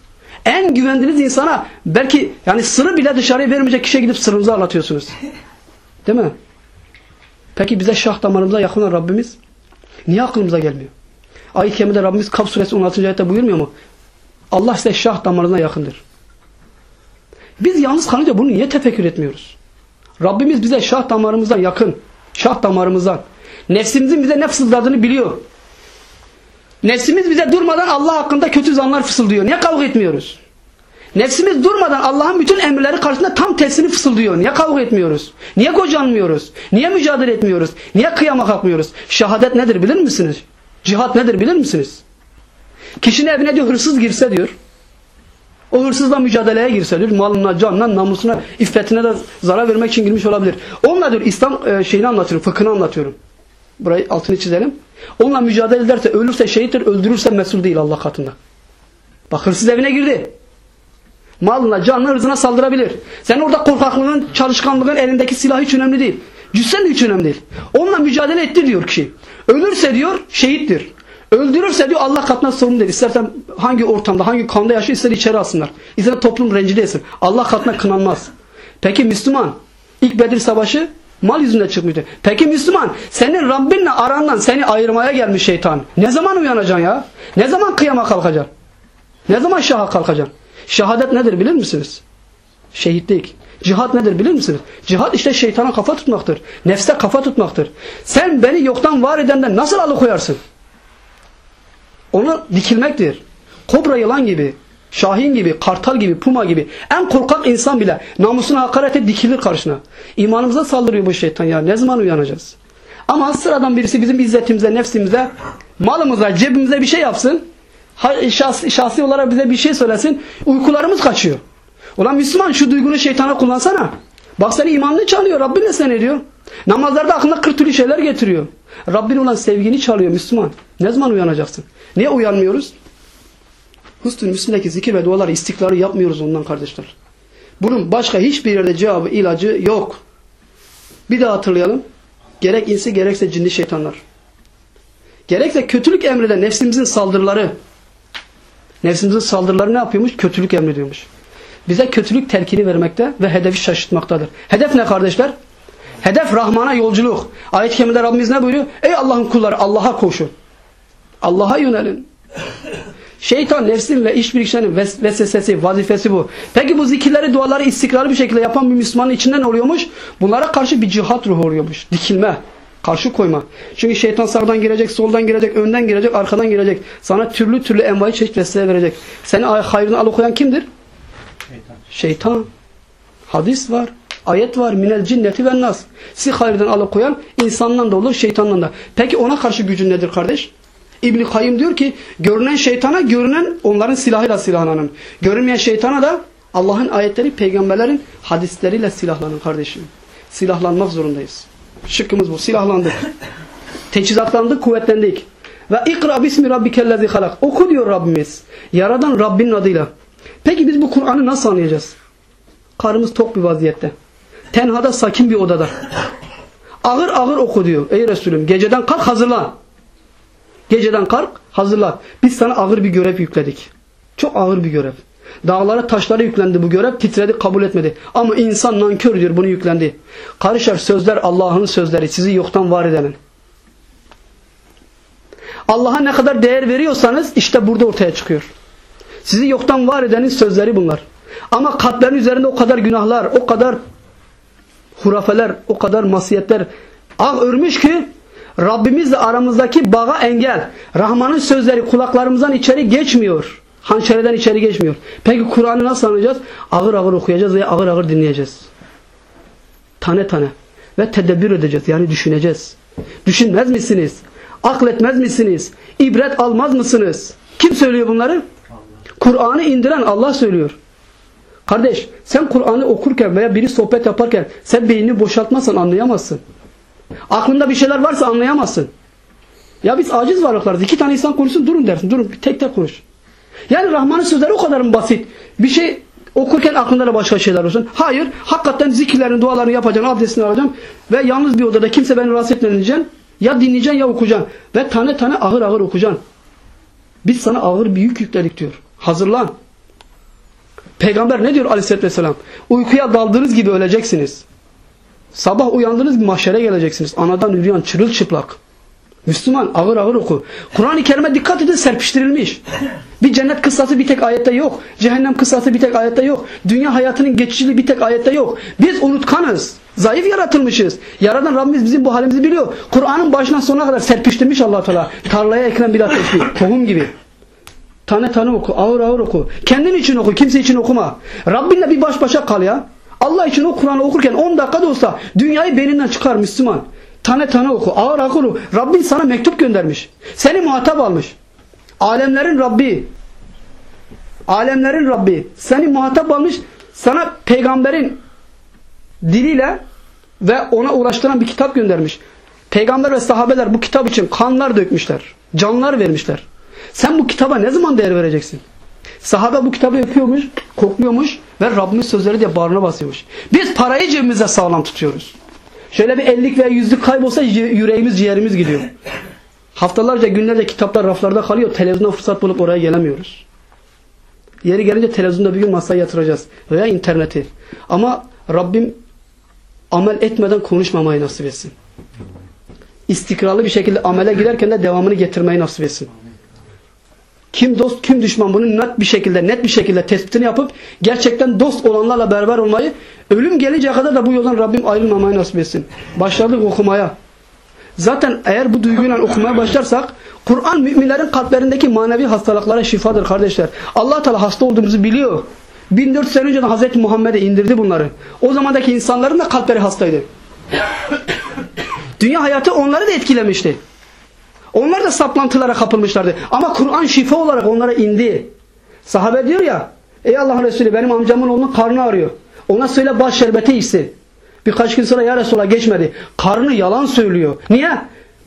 En güvendiğiniz insana belki yani sırrı bile dışarıya vermeyecek kişiye gidip sırrınızı anlatıyorsunuz. Değil mi? Peki bize şah damarımıza yakın olan Rabbimiz niye aklımıza gelmiyor? Ayet-i Kerime'de Rabbimiz Kaf suresi 16. ayette buyurmuyor mu? Allah size şah damarına yakındır. Biz yalnız kalınca bunu niye tefekkür etmiyoruz? Rabbimiz bize şah damarımızdan yakın. Şah damarımızdan. Nefsimizin bize ne fısıldadığını biliyor. Nefsimiz bize durmadan Allah hakkında kötü zanlar fısıldıyor. Niye kavga etmiyoruz? Nefsimiz durmadan Allah'ın bütün emirleri karşısında tam tersini fısıldıyor. Niye kavga etmiyoruz? Niye kocanmıyoruz? Niye mücadele etmiyoruz? Niye kıyama kalkmıyoruz? Şehadet nedir bilir misiniz? Cihat nedir bilir misiniz? Kişinin evine diyor hırsız girse diyor. O hırsızla mücadeleye girse diyor. Malına, canına, namusuna, iffetine de zarar vermek için girmiş olabilir. Onunla diyor İslam e, şeyini anlatıyorum, fıkhını anlatıyorum. Burayı altını çizelim. Onunla mücadele ederse, ölürse şehittir, öldürürse mesul değil Allah katında. Bak hırsız evine girdi. Malına, canına, hırzına saldırabilir. Sen orada korkaklığın, çalışkanlığın, elindeki silah hiç önemli değil. Cüssen hiç önemli değil. Onunla mücadele etti diyor kişi. Ölürse diyor şehittir. Öldürürse diyor Allah katına sorumlu değil. İstersen hangi ortamda, hangi kanda yaşıyor ister içeri alsınlar. İster toplum rencide etsin. Allah katına kınanmaz. Peki Müslüman ilk Bedir Savaşı mal yüzünden çıkmıştı. Peki Müslüman senin Rabbinle arandan seni ayırmaya gelmiş şeytan. Ne zaman uyanacaksın ya? Ne zaman kıyama kalkacaksın? Ne zaman şaha kalkacaksın? Şehadet nedir bilir misiniz? Şehitlik. Cihat nedir bilir misiniz? Cihat işte şeytana kafa tutmaktır. Nefse kafa tutmaktır. Sen beni yoktan var edenden nasıl alıkoyarsın? Onu dikilmektir. Kobra yılan gibi, şahin gibi, kartal gibi, puma gibi en korkak insan bile namusuna hakarete dikilir karşına. İmanımıza saldırıyor bu şeytan ya. Ne zaman uyanacağız? Ama sıradan birisi bizim izzetimize, nefsimize, malımıza, cebimize bir şey yapsın. Şahsi, şahsi olarak bize bir şey söylesin. Uykularımız kaçıyor. Ulan Müslüman şu duygunu şeytana kullansana. Bak seni imanını çalıyor. Rabbin de sen ediyor. Namazlarda aklına kırk türlü şeyler getiriyor. Rabbin olan sevgini çalıyor Müslüman. Ne zaman uyanacaksın? Niye uyanmıyoruz? Hüsnü Müslüm'deki zikir ve duaları istikrarı yapmıyoruz ondan kardeşler. Bunun başka hiçbir yerde cevabı, ilacı yok. Bir daha hatırlayalım. Gerek insi gerekse cinli şeytanlar. Gerekse kötülük emreden nefsimizin saldırıları. Nefsimizin saldırıları ne yapıyormuş? Kötülük emrediyormuş. Bize kötülük telkini vermekte ve hedefi şaşırtmaktadır. Hedef ne kardeşler? Hedef Rahman'a yolculuk. Ayet-i Kerime'de Rabbimiz ne buyuruyor? Ey Allah'ın kulları Allah'a koşun. Allah'a yönelin. Şeytan nefsin ve işbirlikçilerin vesvesesi, vazifesi bu. Peki bu zikirleri, duaları istikrarlı bir şekilde yapan bir Müslümanın içinden oluyormuş? Bunlara karşı bir cihat ruhu oluyormuş. Dikilme. Karşı koyma. Çünkü şeytan sağdan girecek, soldan girecek, önden girecek, arkadan girecek. Sana türlü türlü envai çeşit vesile verecek. Seni hayrını alıkoyan kimdir? Şeytan. Şeytan. Hadis var. Ayet var. Minel cinneti ve nas. Sizi hayırdan alıkoyan insandan da olur, şeytandan da. Peki ona karşı gücün nedir kardeş? İbn Kayyım diyor ki görünen şeytana görünen onların silahıyla silahlanın. Görünmeyen şeytana da Allah'ın ayetleri, peygamberlerin hadisleriyle silahlanın kardeşim. Silahlanmak zorundayız. Şıkkımız bu. Silahlandık. <laughs> Teçhizatlandık, kuvvetlendik. Ve ikra bismi rabbikellezi halak. Oku diyor Rabbimiz. Yaradan Rabbinin adıyla. Peki biz bu Kur'an'ı nasıl anlayacağız? Karımız tok bir vaziyette. Tenhada sakin bir odada. Ağır ağır oku diyor. Ey Resulüm geceden kalk hazırlan. Geceden kalk hazırlan. Biz sana ağır bir görev yükledik. Çok ağır bir görev. Dağlara taşlara yüklendi bu görev. Titredi kabul etmedi. Ama insan nankör diyor bunu yüklendi. Karışar sözler Allah'ın sözleri. Sizi yoktan var edenin. Allah'a ne kadar değer veriyorsanız işte burada ortaya çıkıyor. Sizi yoktan var edenin sözleri bunlar. Ama kalplerin üzerinde o kadar günahlar, o kadar hurafeler, o kadar masiyetler ağ örmüş ki Rabbimizle aramızdaki bağa engel. Rahman'ın sözleri kulaklarımızdan içeri geçmiyor. Hançereden içeri geçmiyor. Peki Kur'an'ı nasıl anlayacağız? Ağır ağır okuyacağız ve ağır ağır dinleyeceğiz. Tane tane. Ve tedebbür edeceğiz. Yani düşüneceğiz. Düşünmez misiniz? Akletmez misiniz? İbret almaz mısınız? Kim söylüyor bunları? Kur'an'ı indiren Allah söylüyor. Kardeş sen Kur'an'ı okurken veya biri sohbet yaparken sen beynini boşaltmazsan anlayamazsın. Aklında bir şeyler varsa anlayamazsın. Ya biz aciz varlıklarız. İki tane insan konuşsun durun dersin. Durun tek tek konuş. Yani Rahman'ın sözleri o kadar mı basit? Bir şey okurken aklında da başka şeyler olsun. Hayır. Hakikaten zikirlerini, dualarını yapacaksın. Abdestini alacaksın. Ve yalnız bir odada kimse beni rahatsız etmeden diyeceksin. Ya dinleyeceksin ya okuyacaksın. Ve tane tane ağır ağır okuyacaksın. Biz sana ağır bir yük yükledik diyor. Hazırlan. Peygamber ne diyor aleyhissalatü vesselam? Uykuya daldığınız gibi öleceksiniz. Sabah uyandığınız gibi mahşere geleceksiniz. Anadan yürüyen çırılçıplak. Müslüman ağır ağır oku. Kur'an-ı Kerim'e dikkat edin serpiştirilmiş. Bir cennet kıssası bir tek ayette yok. Cehennem kıssası bir tek ayette yok. Dünya hayatının geçiciliği bir tek ayette yok. Biz unutkanız. Zayıf yaratılmışız. Yaradan Rabbimiz bizim bu halimizi biliyor. Kur'an'ın başından sonuna kadar serpiştirmiş allah Teala. Tarlaya ekilen bir ateşli. Tohum gibi. Tane tane oku. Ağır ağır oku. Kendin için oku. Kimse için okuma. Rabbinle bir baş başa kal ya. Allah için o Kur'an'ı okurken 10 dakika da olsa dünyayı beyninden çıkar Müslüman. Tane tane oku. Ağır ağır oku. Rabbin sana mektup göndermiş. Seni muhatap almış. Alemlerin Rabbi. Alemlerin Rabbi. Seni muhatap almış. Sana peygamberin diliyle ve ona ulaştıran bir kitap göndermiş. Peygamber ve sahabeler bu kitap için kanlar dökmüşler. Canlar vermişler. Sen bu kitaba ne zaman değer vereceksin? Sahabe bu kitabı yapıyormuş, kokluyormuş ve Rabbimiz sözleri diye bağrına basıyormuş. Biz parayı cebimize sağlam tutuyoruz. Şöyle bir ellik veya yüzlük kaybolsa yüreğimiz ciğerimiz gidiyor. Haftalarca günlerce kitaplar raflarda kalıyor. Televizyona fırsat bulup oraya gelemiyoruz. Yeri gelince televizyonda bir gün masaya yatıracağız. Veya interneti. Ama Rabbim amel etmeden konuşmamayı nasip etsin. İstikrarlı bir şekilde amele giderken de devamını getirmeyi nasip etsin. Kim dost kim düşman bunu net bir şekilde net bir şekilde tespitini yapıp gerçekten dost olanlarla beraber olmayı ölüm gelinceye kadar da bu yoldan Rabbim ayrılmamayı nasip etsin. Başladık okumaya. Zaten eğer bu duyguyla okumaya başlarsak Kur'an müminlerin kalplerindeki manevi hastalıklara şifadır kardeşler. Allah Teala hasta olduğumuzu biliyor. 1400 sene önce Hazreti Muhammed'e indirdi bunları. O zamandaki insanların da kalpleri hastaydı. Dünya hayatı onları da etkilemişti. Onlar da saplantılara kapılmışlardı. Ama Kur'an şifa olarak onlara indi. Sahabe diyor ya, ey Allah'ın Resulü benim amcamın oğlunun karnı ağrıyor. Ona söyle baş şerbeti içsin. Birkaç gün sonra ya Resulallah geçmedi. Karnı yalan söylüyor. Niye?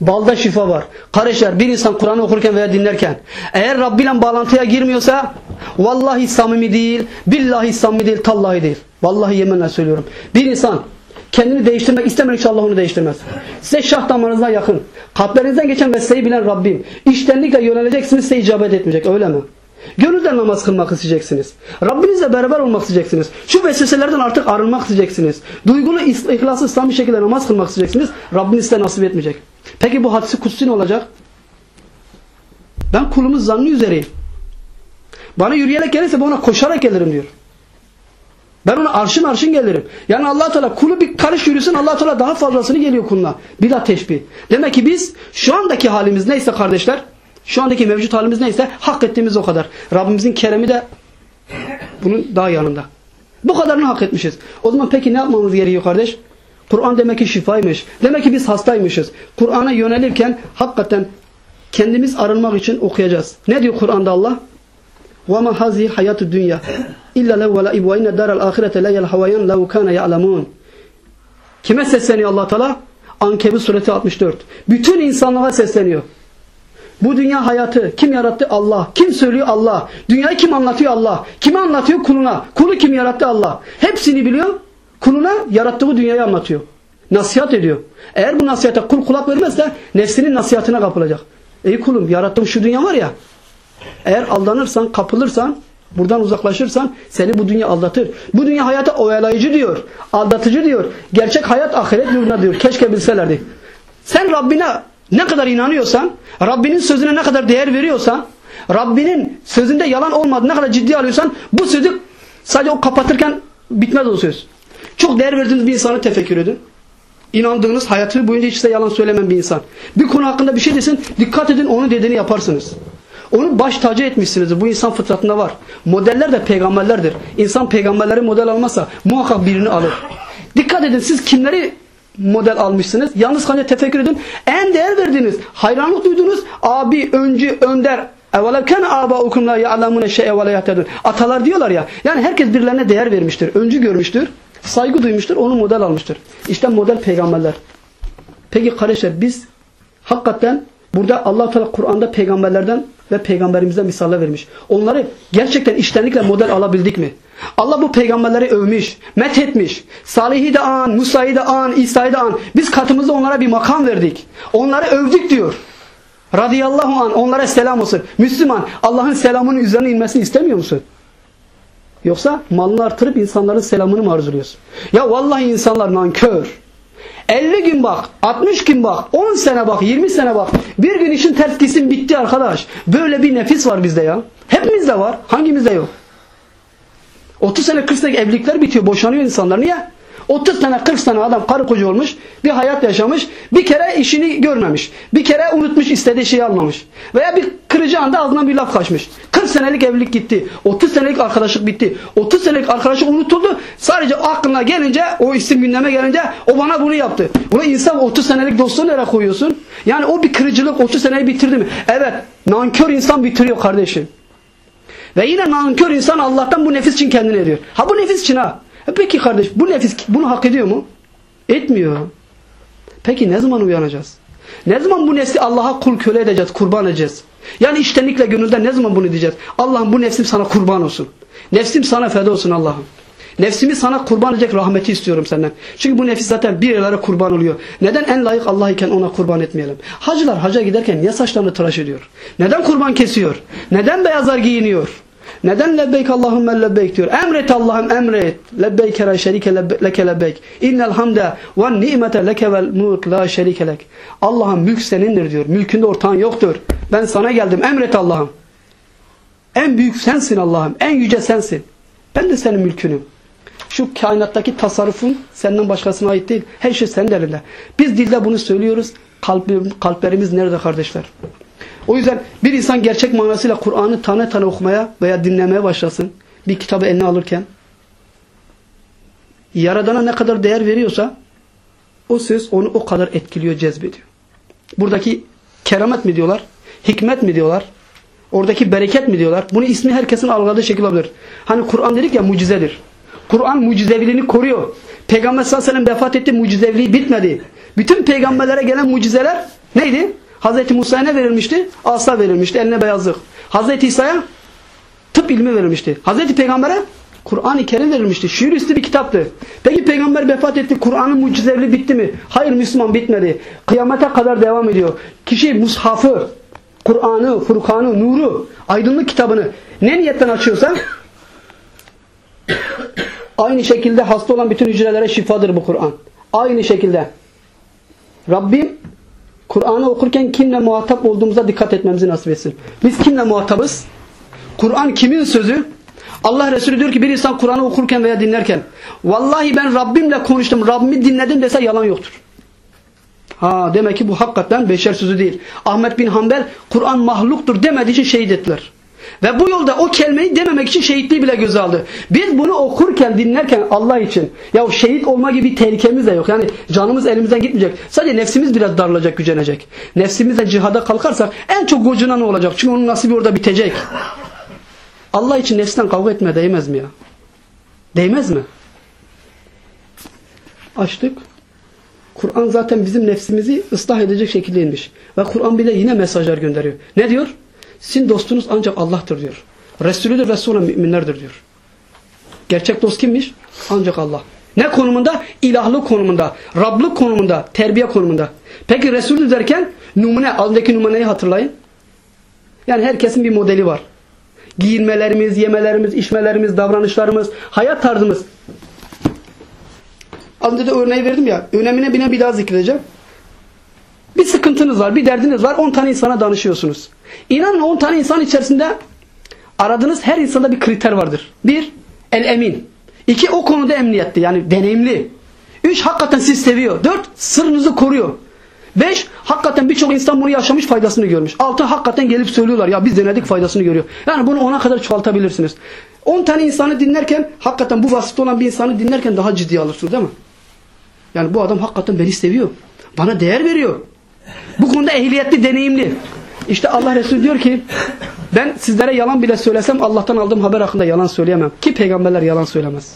Balda şifa var. Kardeşler bir insan Kur'an'ı okurken veya dinlerken eğer Rabbi ile bağlantıya girmiyorsa vallahi samimi değil, billahi samimi değil, tallahi değil. Vallahi yeminle söylüyorum. Bir insan kendini değiştirmek istemedikçe Allah onu değiştirmez. Size şah damarınızdan yakın. Kalplerinizden geçen vesleyi bilen Rabbim. İştenlikle yöneleceksiniz size icabet etmeyecek. Öyle mi? Gönülden namaz kılmak isteyeceksiniz. Rabbinizle beraber olmak isteyeceksiniz. Şu vesveselerden artık arınmak isteyeceksiniz. Duygulu, ihlaslı, İslam bir şekilde namaz kılmak isteyeceksiniz. Rabbiniz size nasip etmeyecek. Peki bu hadisi kutsi ne olacak? Ben kulumuz zannı üzereyim. Bana yürüyerek gelirse ben ona koşarak gelirim diyor. Ben ona arşın arşın gelirim. Yani allah Teala kulu bir karış yürüsün allah Teala daha fazlasını geliyor kuluna. Bila teşbih. Demek ki biz şu andaki halimiz neyse kardeşler şu andaki mevcut halimiz neyse hak ettiğimiz o kadar. Rabbimizin keremi de bunun daha yanında. Bu kadarını hak etmişiz. O zaman peki ne yapmamız gerekiyor kardeş? Kur'an demek ki şifaymış. Demek ki biz hastaymışız. Kur'an'a yönelirken hakikaten kendimiz arınmak için okuyacağız. Ne diyor Kur'an'da Allah? Ve ma hazi hayatü dünya illa lev ve laib ve inne daral ahirete leyel havayan lev kâne ya'lemûn. Kime sesleniyor allah Teala? Ankebut sureti 64. Bütün insanlığa sesleniyor. Bu dünya hayatı kim yarattı? Allah. Kim söylüyor? Allah. Dünyayı kim anlatıyor? Allah. Kime anlatıyor? Kuluna. Kulu kim yarattı? Allah. Hepsini biliyor. Kuluna yarattığı dünyayı anlatıyor. Nasihat ediyor. Eğer bu nasihate kul kulak vermezse nefsinin nasihatine kapılacak. Ey kulum yarattığım şu dünya var ya eğer aldanırsan, kapılırsan, buradan uzaklaşırsan seni bu dünya aldatır. Bu dünya hayata oyalayıcı diyor. Aldatıcı diyor. Gerçek hayat ahiret yoluna diyor. Keşke bilselerdi. Sen Rabbine ne kadar inanıyorsan, Rabbinin sözüne ne kadar değer veriyorsan, Rabbinin sözünde yalan olmadı ne kadar ciddi alıyorsan bu sözü sadece o kapatırken bitmez o söz. Çok değer verdiğiniz bir insanı tefekkür edin. İnandığınız hayatı boyunca hiç size yalan söylemen bir insan. Bir konu hakkında bir şey desin, dikkat edin onun dediğini yaparsınız. Onu baş tacı etmişsiniz. Bu insan fıtratında var. Modeller de peygamberlerdir. İnsan peygamberleri model almazsa muhakkak birini alır. Dikkat edin siz kimleri model almışsınız. Yalnız kanca tefekkür edin. En değer verdiniz. Hayranlık duydunuz. Abi, öncü, önder. Evvelevken aba okumla ya'lamune şey'e ve leyahtedun. Atalar diyorlar ya. Yani herkes birilerine değer vermiştir. Öncü görmüştür. Saygı duymuştur. Onu model almıştır. İşte model peygamberler. Peki kardeşler biz hakikaten burada allah Teala Kur'an'da peygamberlerden ve peygamberimizden misaller vermiş. Onları gerçekten iştenlikle model alabildik mi? Allah bu peygamberleri övmüş, methetmiş. Salih'i de an, Musa'yı da an, İsa'yı da an. Biz katımızda onlara bir makam verdik. Onları övdük diyor. Radiyallahu an onlara selam olsun. Müslüman Allah'ın selamının üzerine inmesini istemiyor musun? Yoksa malını artırıp insanların selamını mı arzuluyorsun? Ya vallahi insanlar nankör. 50 gün bak, 60 gün bak, 10 sene bak, 20 sene bak. Bir gün işin ters gitsin bitti arkadaş. Böyle bir nefis var bizde ya. Hepimizde var. Hangimizde yok? 30 sene 40 sene evlilikler bitiyor. Boşanıyor insanlar. Niye? 30 sene 40 sene adam karı koca olmuş. Bir hayat yaşamış. Bir kere işini görmemiş. Bir kere unutmuş istediği şeyi almamış. Veya bir kırıcı anda ağzından bir laf kaçmış. 40 senelik evlilik gitti. 30 senelik arkadaşlık bitti. 30 senelik arkadaşlık unutuldu. Sadece aklına gelince o isim gündeme gelince o bana bunu yaptı. Ulan insan 30 senelik dostluğu nereye koyuyorsun? Yani o bir kırıcılık 30 seneyi bitirdi mi? Evet. Nankör insan bitiriyor kardeşim. Ve yine nankör insan Allah'tan bu nefis için kendini ediyor. Ha bu nefis için ha. E peki kardeş bu nefis bunu hak ediyor mu? Etmiyor. Peki ne zaman uyanacağız? Ne zaman bu nefsi Allah'a kul köle edeceğiz, kurban edeceğiz? Yani iştenlikle gönülden ne zaman bunu diyeceğiz? Allah'ım bu nefsim sana kurban olsun. Nefsim sana feda olsun Allah'ım. Nefsimi sana kurban edecek rahmeti istiyorum senden. Çünkü bu nefis zaten bir yerlere kurban oluyor. Neden en layık Allah iken ona kurban etmeyelim? Hacılar haca giderken niye saçlarını tıraş ediyor? Neden kurban kesiyor? Neden beyazlar giyiniyor? Neden lebbeyk Allahümme lebbeyk diyor. Emret Allah'ım emret. Lebbeyke la şerike leke lebbeyk. İnnel hamde ve nimete leke vel mulk la şerike lek. Allah'ım mülk senindir diyor. Mülkünde ortağın yoktur. Ben sana geldim emret Allah'ım. En büyük sensin Allah'ım. En yüce sensin. Ben de senin mülkünüm. Şu kainattaki tasarrufun senden başkasına ait değil. Her şey senin elinde. Biz dilde bunu söylüyoruz. Kalbim, kalplerimiz nerede kardeşler? O yüzden bir insan gerçek manasıyla Kur'an'ı tane tane okumaya veya dinlemeye başlasın. Bir kitabı eline alırken. Yaradana ne kadar değer veriyorsa o söz onu o kadar etkiliyor, cezbediyor. Buradaki keramet mi diyorlar? Hikmet mi diyorlar? Oradaki bereket mi diyorlar? Bunu ismi herkesin algıladığı şekilde olabilir. Hani Kur'an dedik ya mucizedir. Kur'an mucizeviliğini koruyor. Peygamber sallallahu aleyhi ve sellem vefat etti mucizeviliği bitmedi. Bütün peygamberlere gelen mucizeler neydi? Hazreti Musa'ya ne verilmişti? Asa verilmişti. Eline beyazlık. Hazreti İsa'ya tıp ilmi verilmişti. Hazreti Peygamber'e Kur'an-ı Kerim verilmişti. Şiir üstü bir kitaptı. Peki Peygamber vefat etti. Kur'an'ın mucizevliği bitti mi? Hayır Müslüman bitmedi. Kıyamete kadar devam ediyor. Kişi mushafı, Kur'an'ı, Furkan'ı, Nur'u, aydınlık kitabını ne niyetten açıyorsa <coughs> aynı şekilde hasta olan bütün hücrelere şifadır bu Kur'an. Aynı şekilde. Rabbim Kur'an'ı okurken kimle muhatap olduğumuza dikkat etmemizi nasip etsin. Biz kimle muhatabız? Kur'an kimin sözü? Allah Resulü diyor ki bir insan Kur'an'ı okurken veya dinlerken vallahi ben Rabbimle konuştum, Rabbimi dinledim dese yalan yoktur. Ha demek ki bu hakikaten beşer sözü değil. Ahmet bin Hanbel Kur'an mahluktur demediği için şehit ettiler. Ve bu yolda o kelimeyi dememek için şehitliği bile göze aldı. Biz bunu okurken, dinlerken Allah için ya şehit olma gibi bir tehlikemiz de yok. Yani canımız elimizden gitmeyecek. Sadece nefsimiz biraz darılacak, gücenecek. Nefsimizle cihada kalkarsak en çok gocuna ne olacak? Çünkü onun nasibi orada bitecek. Allah için nefsten kavga etmeye değmez mi ya? Değmez mi? Açtık. Kur'an zaten bizim nefsimizi ıslah edecek şekilde inmiş. Ve Kur'an bile yine mesajlar gönderiyor. Ne diyor? Sizin dostunuz ancak Allah'tır diyor. Resulüdür ve sonra müminlerdir diyor. Gerçek dost kimmiş? Ancak Allah. Ne konumunda? İlahlık konumunda, Rablık konumunda, terbiye konumunda. Peki Resulü derken numune, aldaki numuneyi hatırlayın. Yani herkesin bir modeli var. Giyinmelerimiz, yemelerimiz, içmelerimiz, davranışlarımız, hayat tarzımız. Az önce de örneği verdim ya. Önemine bine bir daha zikredeceğim. Bir sıkıntınız var, bir derdiniz var. 10 tane insana danışıyorsunuz. İnanın 10 tane insan içerisinde aradığınız her insanda bir kriter vardır. Bir, el emin. İki, o konuda emniyetli yani deneyimli. Üç, hakikaten sizi seviyor. Dört, sırrınızı koruyor. Beş, hakikaten birçok insan bunu yaşamış faydasını görmüş. Altı, hakikaten gelip söylüyorlar ya biz denedik faydasını görüyor. Yani bunu ona kadar çoğaltabilirsiniz. On tane insanı dinlerken hakikaten bu vasıfta olan bir insanı dinlerken daha ciddiye alırsınız değil mi? Yani bu adam hakikaten beni seviyor. Bana değer veriyor. Bu konuda ehliyetli, deneyimli. İşte Allah Resulü diyor ki ben sizlere yalan bile söylesem Allah'tan aldığım haber hakkında yalan söyleyemem. Ki peygamberler yalan söylemez.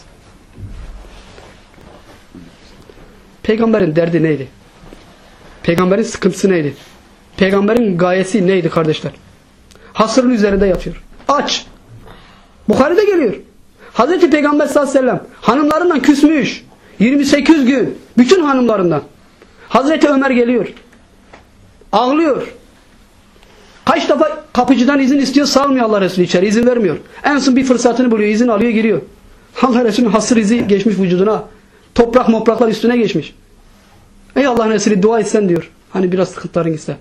Peygamberin derdi neydi? Peygamberin sıkıntısı neydi? Peygamberin gayesi neydi kardeşler? Hasırın üzerinde yatıyor. Aç. Bukhari'de geliyor. Hazreti Peygamber sallallahu aleyhi ve sellem hanımlarından küsmüş. 28 gün. Bütün hanımlarından. Hazreti Ömer geliyor. Ağlıyor. Kaç defa kapıcıdan izin istiyor salmıyor Allah Resulü içeri izin vermiyor. En son bir fırsatını buluyor izin alıyor giriyor. Allah Resulü'nün hasır izi geçmiş vücuduna. Toprak mopraklar üstüne geçmiş. Ey Allah'ın esiri dua etsen diyor. Hani biraz sıkıntıların ise.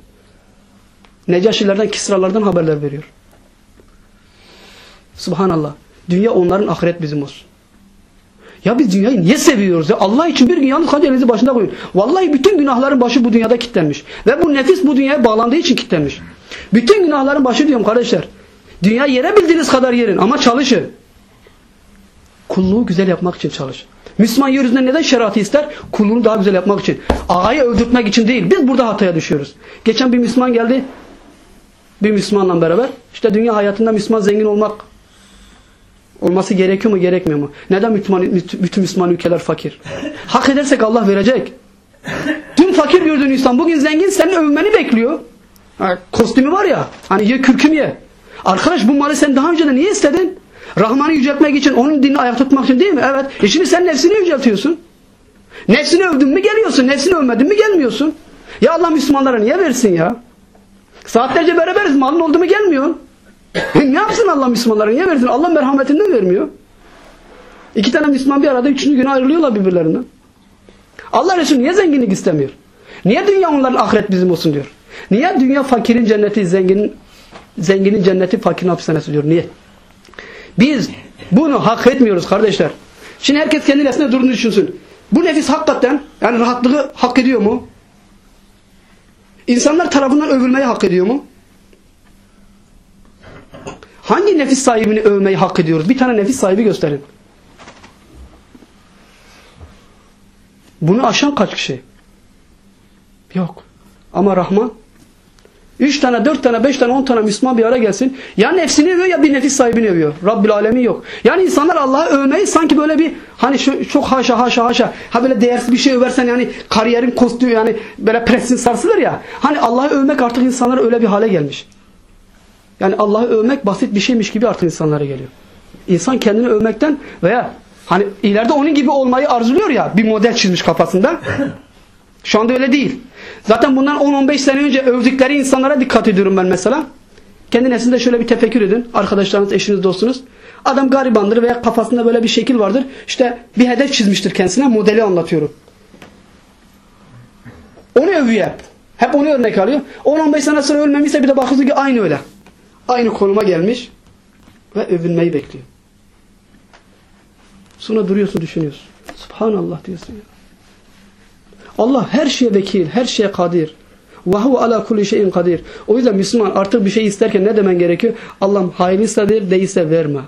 Necaşilerden, Kisralardan haberler veriyor. Subhanallah. Dünya onların ahiret bizim olsun. Ya biz dünyayı niye seviyoruz ya? Allah için bir gün yalnız kalınca elinizi başında koyun. Vallahi bütün günahların başı bu dünyada kilitlenmiş. Ve bu nefis bu dünyaya bağlandığı için kilitlenmiş. Bütün günahların başı diyorum kardeşler. Dünya yere bildiğiniz kadar yerin ama çalışın. Kulluğu güzel yapmak için çalışın. Müslüman yeryüzünde neden şeriatı ister? Kulluğunu daha güzel yapmak için. Ağayı öldürtmek için değil. Biz burada hataya düşüyoruz. Geçen bir Müslüman geldi. Bir Müslümanla beraber. İşte dünya hayatında Müslüman zengin olmak olması gerekiyor mu gerekmiyor mu? Neden bütün, bütün Müslüman ülkeler fakir? Hak edersek Allah verecek. Dün fakir gördüğün insan bugün zengin senin övmeni bekliyor. Kostümü var ya hani ye kürküm ye. Arkadaş bu malı sen daha önce de niye istedin? Rahman'ı yüceltmek için, onun dinini ayakta tutmak için değil mi? Evet. E şimdi sen nefsini yüceltiyorsun. Nefsini övdün mü geliyorsun. Nefsini övmedin mi gelmiyorsun. Ya Allah Müslümanlara niye versin ya? Saatlerce beraberiz. Malın oldu mu gelmiyor. E ne yapsın Allah Müslümanlara niye versin? Allah merhametinden vermiyor. İki tane Müslüman bir arada üçüncü günü ayrılıyorlar birbirlerinden. Allah Resulü niye zenginlik istemiyor? Niye dünya onların ahiret bizim olsun diyor? Niye dünya fakirin cenneti, zenginin zenginin cenneti, fakirin hapishanesi diyor? Niye? Biz bunu hak etmiyoruz kardeşler. Şimdi herkes kendi nefsine durduğunu düşünsün. Bu nefis hakikaten yani rahatlığı hak ediyor mu? İnsanlar tarafından övülmeyi hak ediyor mu? Hangi nefis sahibini övmeyi hak ediyoruz? Bir tane nefis sahibi gösterin. Bunu aşan kaç kişi? Yok. Ama Rahman Üç tane, dört tane, beş tane, on tane Müslüman bir ara gelsin. Ya nefsini övüyor ya bir nefis sahibini övüyor. Rabbil alemi yok. Yani insanlar Allah'ı övmeyi sanki böyle bir hani şu, çok haşa haşa haşa. Ha böyle değersiz bir şey översen yani kariyerin kostüğü yani böyle presin sarsılır ya. Hani Allah'ı övmek artık insanlara öyle bir hale gelmiş. Yani Allah'ı övmek basit bir şeymiş gibi artık insanlara geliyor. İnsan kendini övmekten veya hani ileride onun gibi olmayı arzuluyor ya bir model çizmiş kafasında. Şu anda öyle değil. Zaten bundan 10-15 sene önce övdükleri insanlara dikkat ediyorum ben mesela. Kendi nefsinde şöyle bir tefekkür edin. Arkadaşlarınız, eşiniz, dostunuz. Adam garibandır veya kafasında böyle bir şekil vardır. İşte bir hedef çizmiştir kendisine. Modeli anlatıyorum. Onu övüyor hep. Hep onu örnek alıyor. 10-15 sene sonra ölmemişse bir de bakıyorsun ki aynı öyle. Aynı konuma gelmiş ve övünmeyi bekliyor. Sonra duruyorsun düşünüyorsun. Subhanallah diyorsun ya. Allah her şeye vekil, her şeye kadir. Ve huve ala kulli şeyin kadir. O yüzden Müslüman artık bir şey isterken ne demen gerekiyor? Allah'ım hayırlıysadır, değilse verme.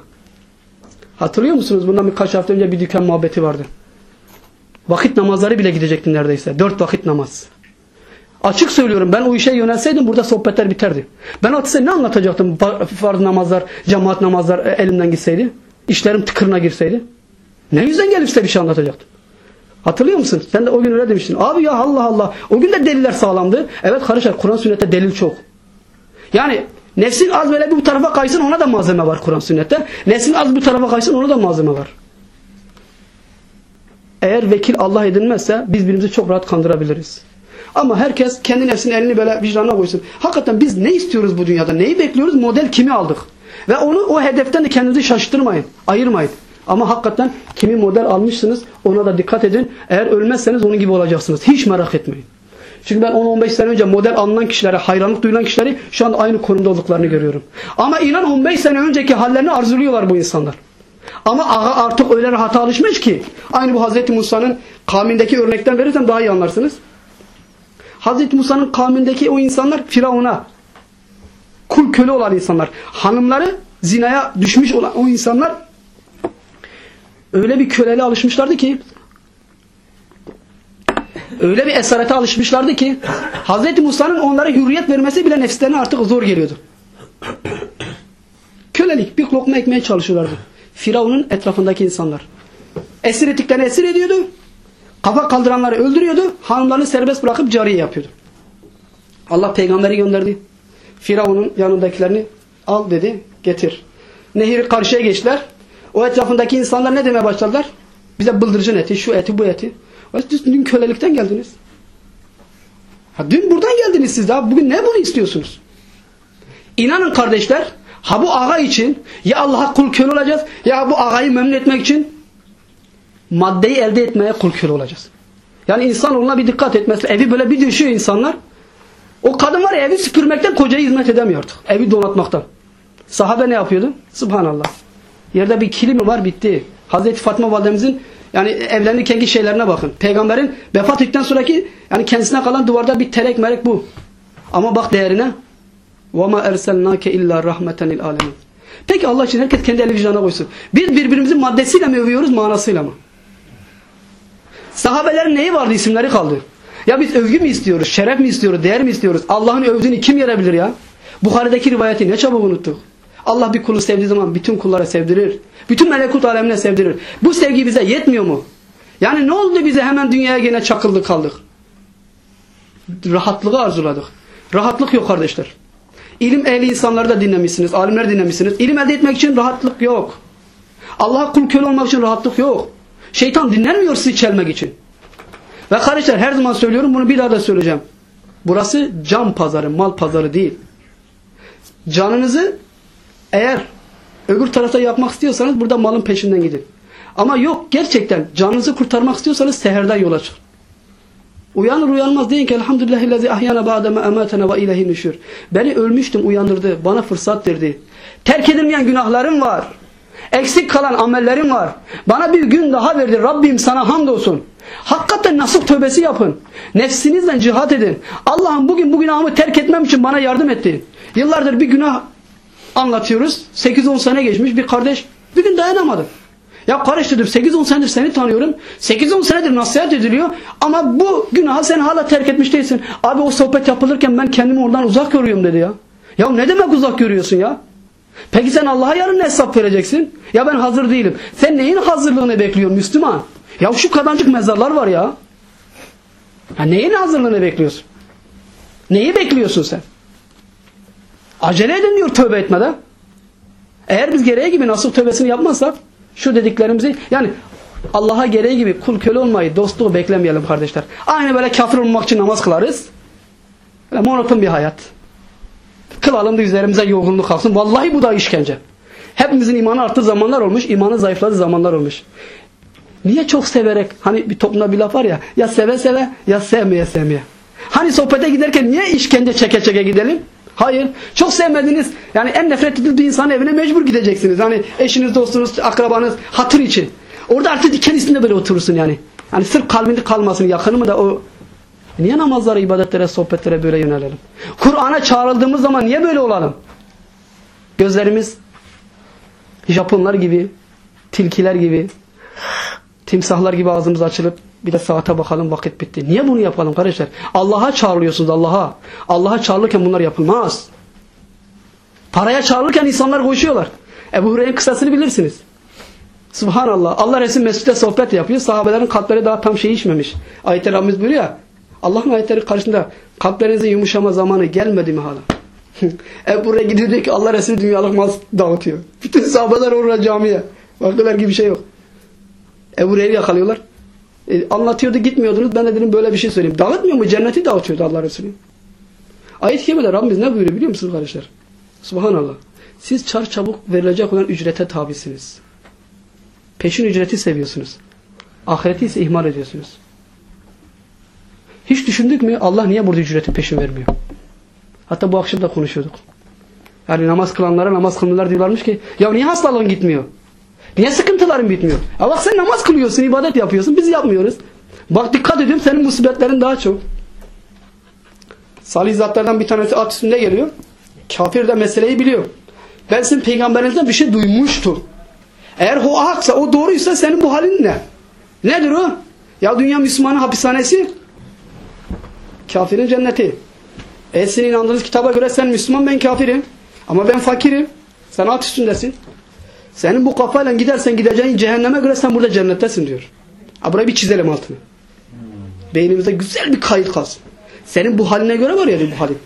Hatırlıyor musunuz? Bundan birkaç hafta önce bir dükkan muhabbeti vardı. Vakit namazları bile gidecekti neredeyse. Dört vakit namaz. Açık söylüyorum ben o işe yönelseydim burada sohbetler biterdi. Ben size ne anlatacaktım farz namazlar, cemaat namazlar e, elimden gitseydi? İşlerim tıkırına girseydi? Ne yüzden gelip size bir şey anlatacaktım? Hatırlıyor musun? Sen de o gün öyle demiştin. Abi ya Allah Allah. O gün de deliller sağlamdı. Evet kardeşler Kur'an sünnette delil çok. Yani nefsin az böyle bir bu tarafa kaysın ona da malzeme var Kur'an sünnette. Nefsin az bu tarafa kaysın ona da malzeme var. Eğer vekil Allah edinmezse biz birbirimizi çok rahat kandırabiliriz. Ama herkes kendi nefsinin elini böyle vicdanına koysun. Hakikaten biz ne istiyoruz bu dünyada? Neyi bekliyoruz? Model kimi aldık? Ve onu o hedeften de kendinizi şaşırtmayın. Ayırmayın. Ama hakikaten kimi model almışsınız ona da dikkat edin. Eğer ölmezseniz onun gibi olacaksınız. Hiç merak etmeyin. Çünkü ben 10-15 sene önce model alınan kişilere, hayranlık duyulan kişileri şu anda aynı konumda olduklarını görüyorum. Ama inan 15 sene önceki hallerini arzuluyorlar bu insanlar. Ama artık öyle rahata alışmış ki aynı bu Hazreti Musa'nın kavmindeki örnekten verirsem daha iyi anlarsınız. Hazreti Musa'nın kavmindeki o insanlar Firavun'a kul köle olan insanlar. Hanımları zinaya düşmüş olan o insanlar öyle bir köleliğe alışmışlardı ki öyle bir esarete alışmışlardı ki Hz. Musa'nın onlara hürriyet vermesi bile nefislerine artık zor geliyordu. Kölelik bir lokma ekmeye çalışıyorlardı. Firavun'un etrafındaki insanlar. Esir ettiklerini esir ediyordu. Kafa kaldıranları öldürüyordu. Hanımlarını serbest bırakıp cariye yapıyordu. Allah peygamberi gönderdi. Firavun'un yanındakilerini al dedi getir. Nehir karşıya geçtiler. O etrafındaki insanlar ne demeye başladılar? Bize bıldırcın eti, şu eti, bu eti. Siz dün kölelikten geldiniz. Ha, dün buradan geldiniz siz daha. Bugün ne bunu istiyorsunuz? İnanın kardeşler, ha bu ağa için ya Allah'a kul köle olacağız ya bu ağayı memnun etmek için maddeyi elde etmeye kul köle olacağız. Yani insanoğluna bir dikkat etmesi. Evi böyle bir düşüyor insanlar. O kadın var ya evi süpürmekten kocaya hizmet edemiyor artık. Evi donatmaktan. Sahabe ne yapıyordu? Subhanallah. Yerde bir kilim var bitti. Hazreti Fatma validemizin yani evlenirkenki şeylerine bakın. Peygamberin vefat ettikten sonraki yani kendisine kalan duvarda bir terek merek bu. Ama bak değerine. وَمَا اَرْسَلْنَاكَ اِلَّا رَحْمَةً لِلْعَالَمِينَ Peki Allah için herkes kendi eli vicdanına koysun. Biz birbirimizi maddesiyle mi övüyoruz manasıyla mı? Sahabelerin neyi vardı isimleri kaldı. Ya biz övgü mü istiyoruz, şeref mi istiyoruz, değer mi istiyoruz? Allah'ın övdüğünü kim yerebilir ya? Bukhari'deki rivayeti ne çabuk unuttuk. Allah bir kulu sevdiği zaman bütün kullara sevdirir. Bütün melekut alemine sevdirir. Bu sevgi bize yetmiyor mu? Yani ne oldu bize hemen dünyaya gene çakıldık kaldık? Rahatlığı arzuladık. Rahatlık yok kardeşler. İlim ehli insanları da dinlemişsiniz, alimler dinlemişsiniz. İlim elde etmek için rahatlık yok. Allah'a kul köle olmak için rahatlık yok. Şeytan dinlenmiyor sizi çelmek için. Ve kardeşler her zaman söylüyorum bunu bir daha da söyleyeceğim. Burası can pazarı, mal pazarı değil. Canınızı eğer öbür tarafta yapmak istiyorsanız burada malın peşinden gidin. Ama yok gerçekten canınızı kurtarmak istiyorsanız seherden yola çıkın. Uyanır uyanmaz deyin ki elhamdülillahillezi ahyana ba'deme ematene ve ilahi nüşür. Beni ölmüştüm uyandırdı. Bana fırsat verdi. Terk edilmeyen günahlarım var. Eksik kalan amellerim var. Bana bir gün daha verdi. Rabbim sana hamdolsun. Hakikaten nasıl tövbesi yapın. Nefsinizle cihat edin. Allah'ım bugün bu günahımı terk etmem için bana yardım etti. Yıllardır bir günah anlatıyoruz. 8-10 sene geçmiş bir kardeş bir gün dayanamadı. Ya kardeş dedim 8-10 senedir seni tanıyorum. 8-10 senedir nasihat ediliyor. Ama bu günahı sen hala terk etmiş değilsin. Abi o sohbet yapılırken ben kendimi oradan uzak görüyorum dedi ya. Ya ne demek uzak görüyorsun ya? Peki sen Allah'a yarın ne hesap vereceksin? Ya ben hazır değilim. Sen neyin hazırlığını bekliyorsun Müslüman? Ya şu kadarcık mezarlar var ya. ya neyin hazırlığını bekliyorsun? Neyi bekliyorsun sen? Acele edin diyor tövbe etmeden. Eğer biz gereği gibi nasıl tövbesini yapmazsak şu dediklerimizi yani Allah'a gereği gibi kul köle olmayı, dostluğu beklemeyelim kardeşler. Aynı böyle kafir olmak için namaz kılarız. Böyle monoton bir hayat. Kılalım da üzerimize yorgunluk kalksın. Vallahi bu da işkence. Hepimizin imanı arttığı zamanlar olmuş, imanı zayıfladığı zamanlar olmuş. Niye çok severek, hani bir toplumda bir laf var ya, ya seve seve ya sevmeye sevmeye. Hani sohbete giderken niye işkence çeke çeke gidelim? Hayır. Çok sevmediğiniz, yani en nefret edildiği insanın evine mecbur gideceksiniz. Hani eşiniz, dostunuz, akrabanız, hatır için. Orada artık diken üstünde böyle oturursun yani. Hani sırf kalbinde kalmasın, yakını mı da o Niye namazlara, ibadetlere, sohbetlere böyle yönelelim? Kur'an'a çağrıldığımız zaman niye böyle olalım? Gözlerimiz Japonlar gibi, tilkiler gibi, timsahlar gibi ağzımız açılıp bir de saate bakalım vakit bitti. Niye bunu yapalım kardeşler? Allah'a çağrılıyorsunuz Allah'a. Allah'a çağrılırken bunlar yapılmaz. Paraya çağrılırken insanlar koşuyorlar. Ebu Hureyre'nin kısasını bilirsiniz. Subhanallah. Allah Resulü mescitte sohbet yapıyor. Sahabelerin kalpleri daha tam şey içmemiş. Ayet-i Rabbimiz buyuruyor ya. Allah'ın ayetleri karşısında kalplerinizin yumuşama zamanı gelmedi mi hala? <laughs> Ebu Hureyre gidiyor diyor ki Allah Resulü dünyalık mal dağıtıyor. Bütün sahabeler oraya camiye. Bakıyorlar gibi bir şey yok. Ebu Hureyre'yi yakalıyorlar. E, anlatıyordu gitmiyordunuz. Ben de dedim böyle bir şey söyleyeyim. Dağıtmıyor mu? Cenneti dağıtıyordu Allah Resulü. Ayet-i Kerime'de Rabbimiz ne buyuruyor biliyor musunuz kardeşler? Subhanallah. Siz çar çabuk verilecek olan ücrete tabisiniz. Peşin ücreti seviyorsunuz. Ahireti ise ihmal ediyorsunuz. Hiç düşündük mü Allah niye burada ücreti peşin vermiyor? Hatta bu akşam da konuşuyorduk. Yani namaz kılanlara namaz kılınlar diyorlarmış ki ya niye hastalığın gitmiyor? Niye sıkıntıların bitmiyor? Bak sen namaz kılıyorsun, ibadet yapıyorsun, biz yapmıyoruz. Bak dikkat ediyorum senin musibetlerin daha çok. Salih zatlardan bir tanesi at üstünde geliyor. Kafir de meseleyi biliyor. Ben sizin peygamberinizden bir şey duymuştum. Eğer o haksa, o doğruysa senin bu halin ne? Nedir o? Ya dünya Müslümanın hapishanesi, kafirin cenneti. E sizin inandığınız kitaba göre sen Müslüman, ben kafirim. Ama ben fakirim. Sen at üstündesin. Senin bu kafayla gidersen gideceğin cehenneme göre sen burada cennettesin diyor. Ha burayı bir çizelim altını. Beynimizde güzel bir kayıt kalsın. Senin bu haline göre var ya bu halin.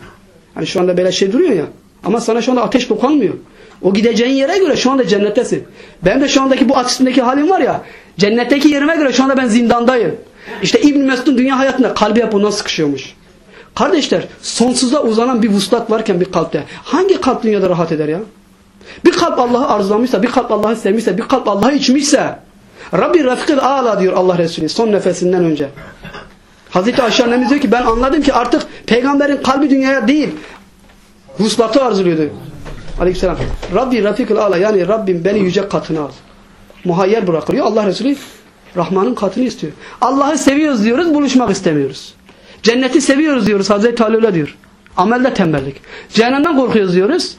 Hani şu anda böyle şey duruyor ya. Ama sana şu anda ateş dokunmuyor. O gideceğin yere göre şu anda cennettesin. Ben de şu andaki bu at halim var ya. Cennetteki yerime göre şu anda ben zindandayım. İşte İbn Mesud'un dünya hayatında kalbi hep ondan sıkışıyormuş. Kardeşler sonsuza uzanan bir vuslat varken bir kalpte hangi kalp dünyada rahat eder ya? Bir kalp Allah'ı arzulamışsa, bir kalp Allah'ı sevmişse, bir kalp Allah'ı içmişse Rabbi rafkil a'la diyor Allah Resulü son nefesinden önce. Hazreti Ayşe annemiz diyor ki ben anladım ki artık peygamberin kalbi dünyaya değil vuslatı arzuluyordu. Aleykümselam. Rabbi rafikul ala yani Rabbim beni yüce katına al. Muhayyer bırakılıyor. Allah Resulü Rahman'ın katını istiyor. Allah'ı seviyoruz diyoruz, buluşmak istemiyoruz. Cenneti seviyoruz diyoruz. Hazreti Ali öyle diyor. Amelde tembellik. Cehennemden korkuyoruz diyoruz.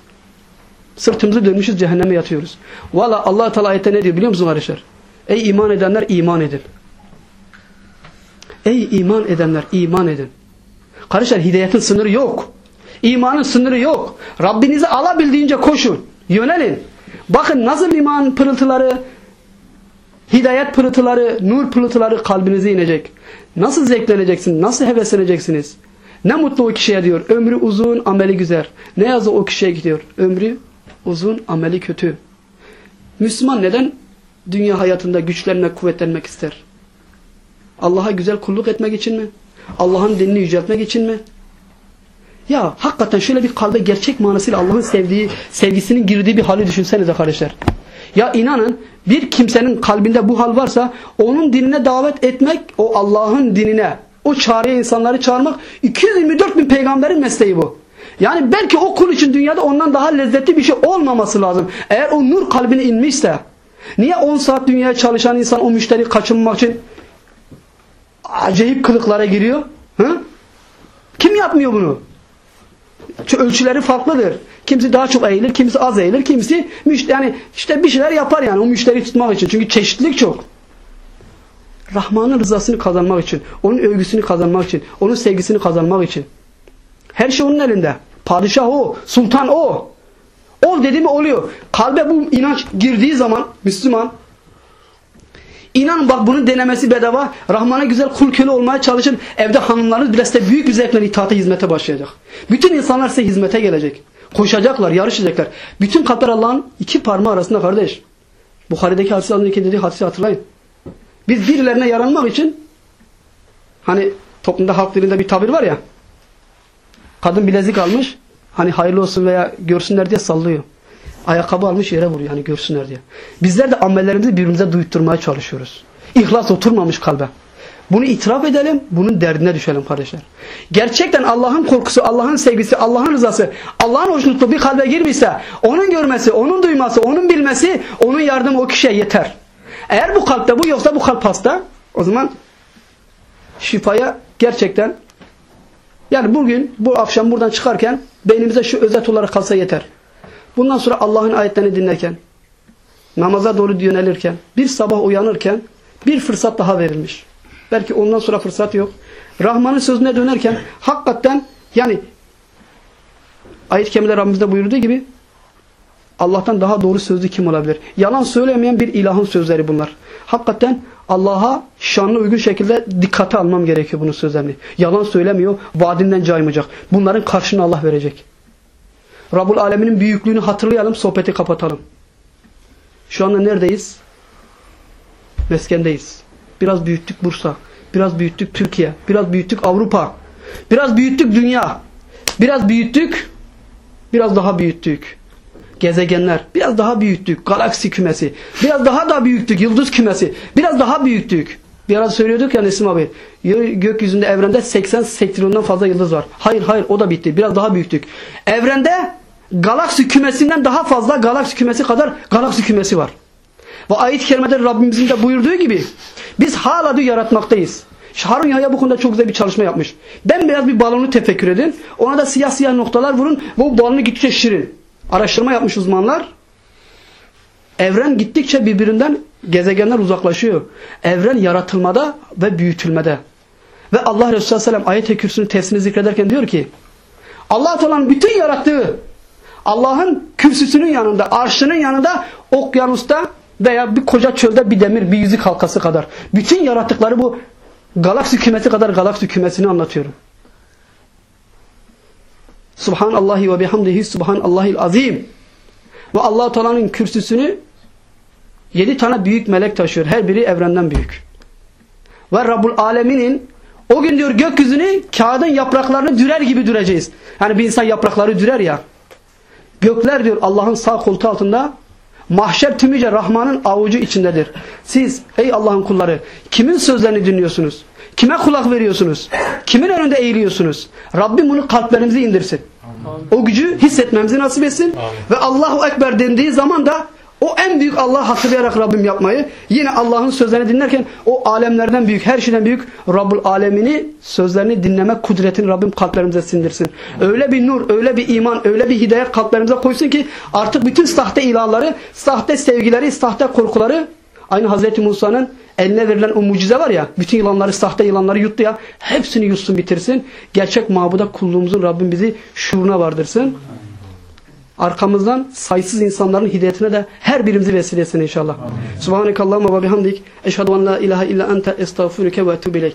Sırtımızı dönmüşüz cehenneme yatıyoruz. Valla Allah Teala ayette ne diyor biliyor musunuz arkadaşlar? Ey iman edenler iman edin. Ey iman edenler iman edin. Kardeşler hidayetin sınırı yok. İmanın sınırı yok. Rabbinizi alabildiğince koşun. Yönelin. Bakın nasıl iman pırıltıları, hidayet pırıltıları, nur pırıltıları kalbinize inecek. Nasıl zevkleneceksiniz? Nasıl hevesleneceksiniz? Ne mutlu o kişiye diyor. Ömrü uzun, ameli güzel. Ne yazı o kişiye gidiyor. Ömrü uzun, ameli kötü. Müslüman neden dünya hayatında güçlenmek, kuvvetlenmek ister? Allah'a güzel kulluk etmek için mi? Allah'ın dinini yüceltmek için mi? Ya hakikaten şöyle bir kalbe gerçek manasıyla Allah'ın sevdiği, sevgisinin girdiği bir hali düşünsenize kardeşler. Ya inanın bir kimsenin kalbinde bu hal varsa onun dinine davet etmek, o Allah'ın dinine, o çağrıya insanları çağırmak 224 bin peygamberin mesleği bu. Yani belki o kul için dünyada ondan daha lezzetli bir şey olmaması lazım. Eğer o nur kalbine inmişse. Niye 10 saat dünyaya çalışan insan o müşteri kaçınmak için acayip kılıklara giriyor? Hı? Kim yapmıyor bunu? Ölçüleri farklıdır. Kimisi daha çok eğilir, kimisi az eğilir, kimisi yani işte bir şeyler yapar yani o müşteri tutmak için. Çünkü çeşitlilik çok. Rahman'ın rızasını kazanmak için, onun övgüsünü kazanmak için, onun sevgisini kazanmak için. Her şey onun elinde. Padişah o, sultan o. Ol dedi mi oluyor. Kalbe bu inanç girdiği zaman Müslüman İnanın bak bunun denemesi bedava. Rahman'a güzel kul köle olmaya çalışın. Evde hanımlarınız bile size büyük bir zevkle itaate hizmete başlayacak. Bütün insanlar size hizmete gelecek. Koşacaklar, yarışacaklar. Bütün kalpler Allah'ın iki parmağı arasında kardeş. Bukhari'deki hadisi az dediği hadisi hatırlayın. Biz birilerine yaranmak için hani toplumda halk dilinde bir tabir var ya kadın bilezik almış hani hayırlı olsun veya görsünler diye sallıyor. Ayakkabı almış yere vuruyor hani görsünler diye. Bizler de amellerimizi birbirimize duyutturmaya çalışıyoruz. İhlas oturmamış kalbe. Bunu itiraf edelim, bunun derdine düşelim kardeşler. Gerçekten Allah'ın korkusu, Allah'ın sevgisi, Allah'ın rızası, Allah'ın hoşnutluğu bir kalbe girmişse, onun görmesi, onun duyması, onun bilmesi, onun yardımı o kişiye yeter. Eğer bu kalpte bu yoksa bu kalp hasta, o zaman şifaya gerçekten yani bugün, bu akşam buradan çıkarken beynimize şu özet olarak kalsa yeter. Bundan sonra Allah'ın ayetlerini dinlerken, namaza doğru yönelirken, bir sabah uyanırken bir fırsat daha verilmiş. Belki ondan sonra fırsat yok. Rahman'ın sözüne dönerken hakikaten yani ayet-i kerimede Rabbimizde buyurduğu gibi Allah'tan daha doğru sözlü kim olabilir? Yalan söylemeyen bir ilahın sözleri bunlar. Hakikaten Allah'a şanlı uygun şekilde dikkate almam gerekiyor bunun sözlerini. Yalan söylemiyor, vaadinden caymayacak. Bunların karşını Allah verecek. Rabbul Alemin'in büyüklüğünü hatırlayalım, sohbeti kapatalım. Şu anda neredeyiz? Meskendeyiz. Biraz büyüttük Bursa, biraz büyüttük Türkiye, biraz büyüttük Avrupa, biraz büyüttük dünya, biraz büyüttük, biraz daha büyüttük. Gezegenler, biraz daha büyüttük. Galaksi kümesi, biraz daha da büyüttük. Yıldız kümesi, biraz daha büyüttük. Bir ara söylüyorduk ya Nesim abi. Gökyüzünde evrende 80 sektrilyondan fazla yıldız var. Hayır hayır o da bitti. Biraz daha büyüttük. Evrende galaksi kümesinden daha fazla galaksi kümesi kadar galaksi kümesi var. Ve ayet-i kerimede Rabbimizin de buyurduğu gibi biz hala diyor yaratmaktayız. Harun Yahya bu konuda çok güzel bir çalışma yapmış. Ben biraz bir balonu tefekkür edin. Ona da siyah siyah noktalar vurun ve bu balonu gittikçe şirin. Araştırma yapmış uzmanlar. Evren gittikçe birbirinden gezegenler uzaklaşıyor. Evren yaratılmada ve büyütülmede. Ve Allah Resulü Aleyhisselam ayet-i kürsünün tefsirini zikrederken diyor ki Allah Teala'nın bütün yarattığı Allah'ın kürsüsünün yanında, arşının yanında okyanusta veya bir koca çölde bir demir, bir yüzük halkası kadar. Bütün yarattıkları bu galaksi kümesi kadar galaksi kümesini anlatıyorum. Subhanallahi ve bihamdihi subhanallahil azim. Ve allah Teala'nın kürsüsünü yedi tane büyük melek taşıyor. Her biri evrenden büyük. Ve Rabbul Alemin'in o gün diyor gökyüzünü kağıdın yapraklarını dürer gibi düreceğiz. Hani bir insan yaprakları dürer ya. Gökler diyor Allah'ın sağ koltuğu altında mahşer tümüce Rahman'ın avucu içindedir. Siz ey Allah'ın kulları kimin sözlerini dinliyorsunuz? Kime kulak veriyorsunuz? Kimin önünde eğiliyorsunuz? Rabbim bunu kalplerimize indirsin. O gücü hissetmemizi nasip etsin. Ve Allahu Ekber dendiği zaman da o en büyük Allah hatırlayarak Rabbim yapmayı, yine Allah'ın sözlerini dinlerken o alemlerden büyük, her şeyden büyük Rabbul Alemini sözlerini dinleme kudretini Rabbim kalplerimize sindirsin. Öyle bir nur, öyle bir iman, öyle bir hidayet kalplerimize koysun ki artık bütün sahte ilahları, sahte sevgileri, sahte korkuları aynı Hazreti Musa'nın eline verilen o mucize var ya, bütün yılanları, sahte yılanları yuttu ya, hepsini yutsun bitirsin. Gerçek mabuda kulluğumuzun Rabbim bizi şuuruna vardırsın arkamızdan sayısız insanların hidayetine de her birimizi vesile etsin inşallah. Subhanekallahumma ve bihamdik. Eşhedü en la ilahe illa ente estağfiruke ve etûbü.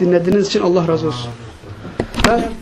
Dinlediğiniz için Allah razı olsun. Ben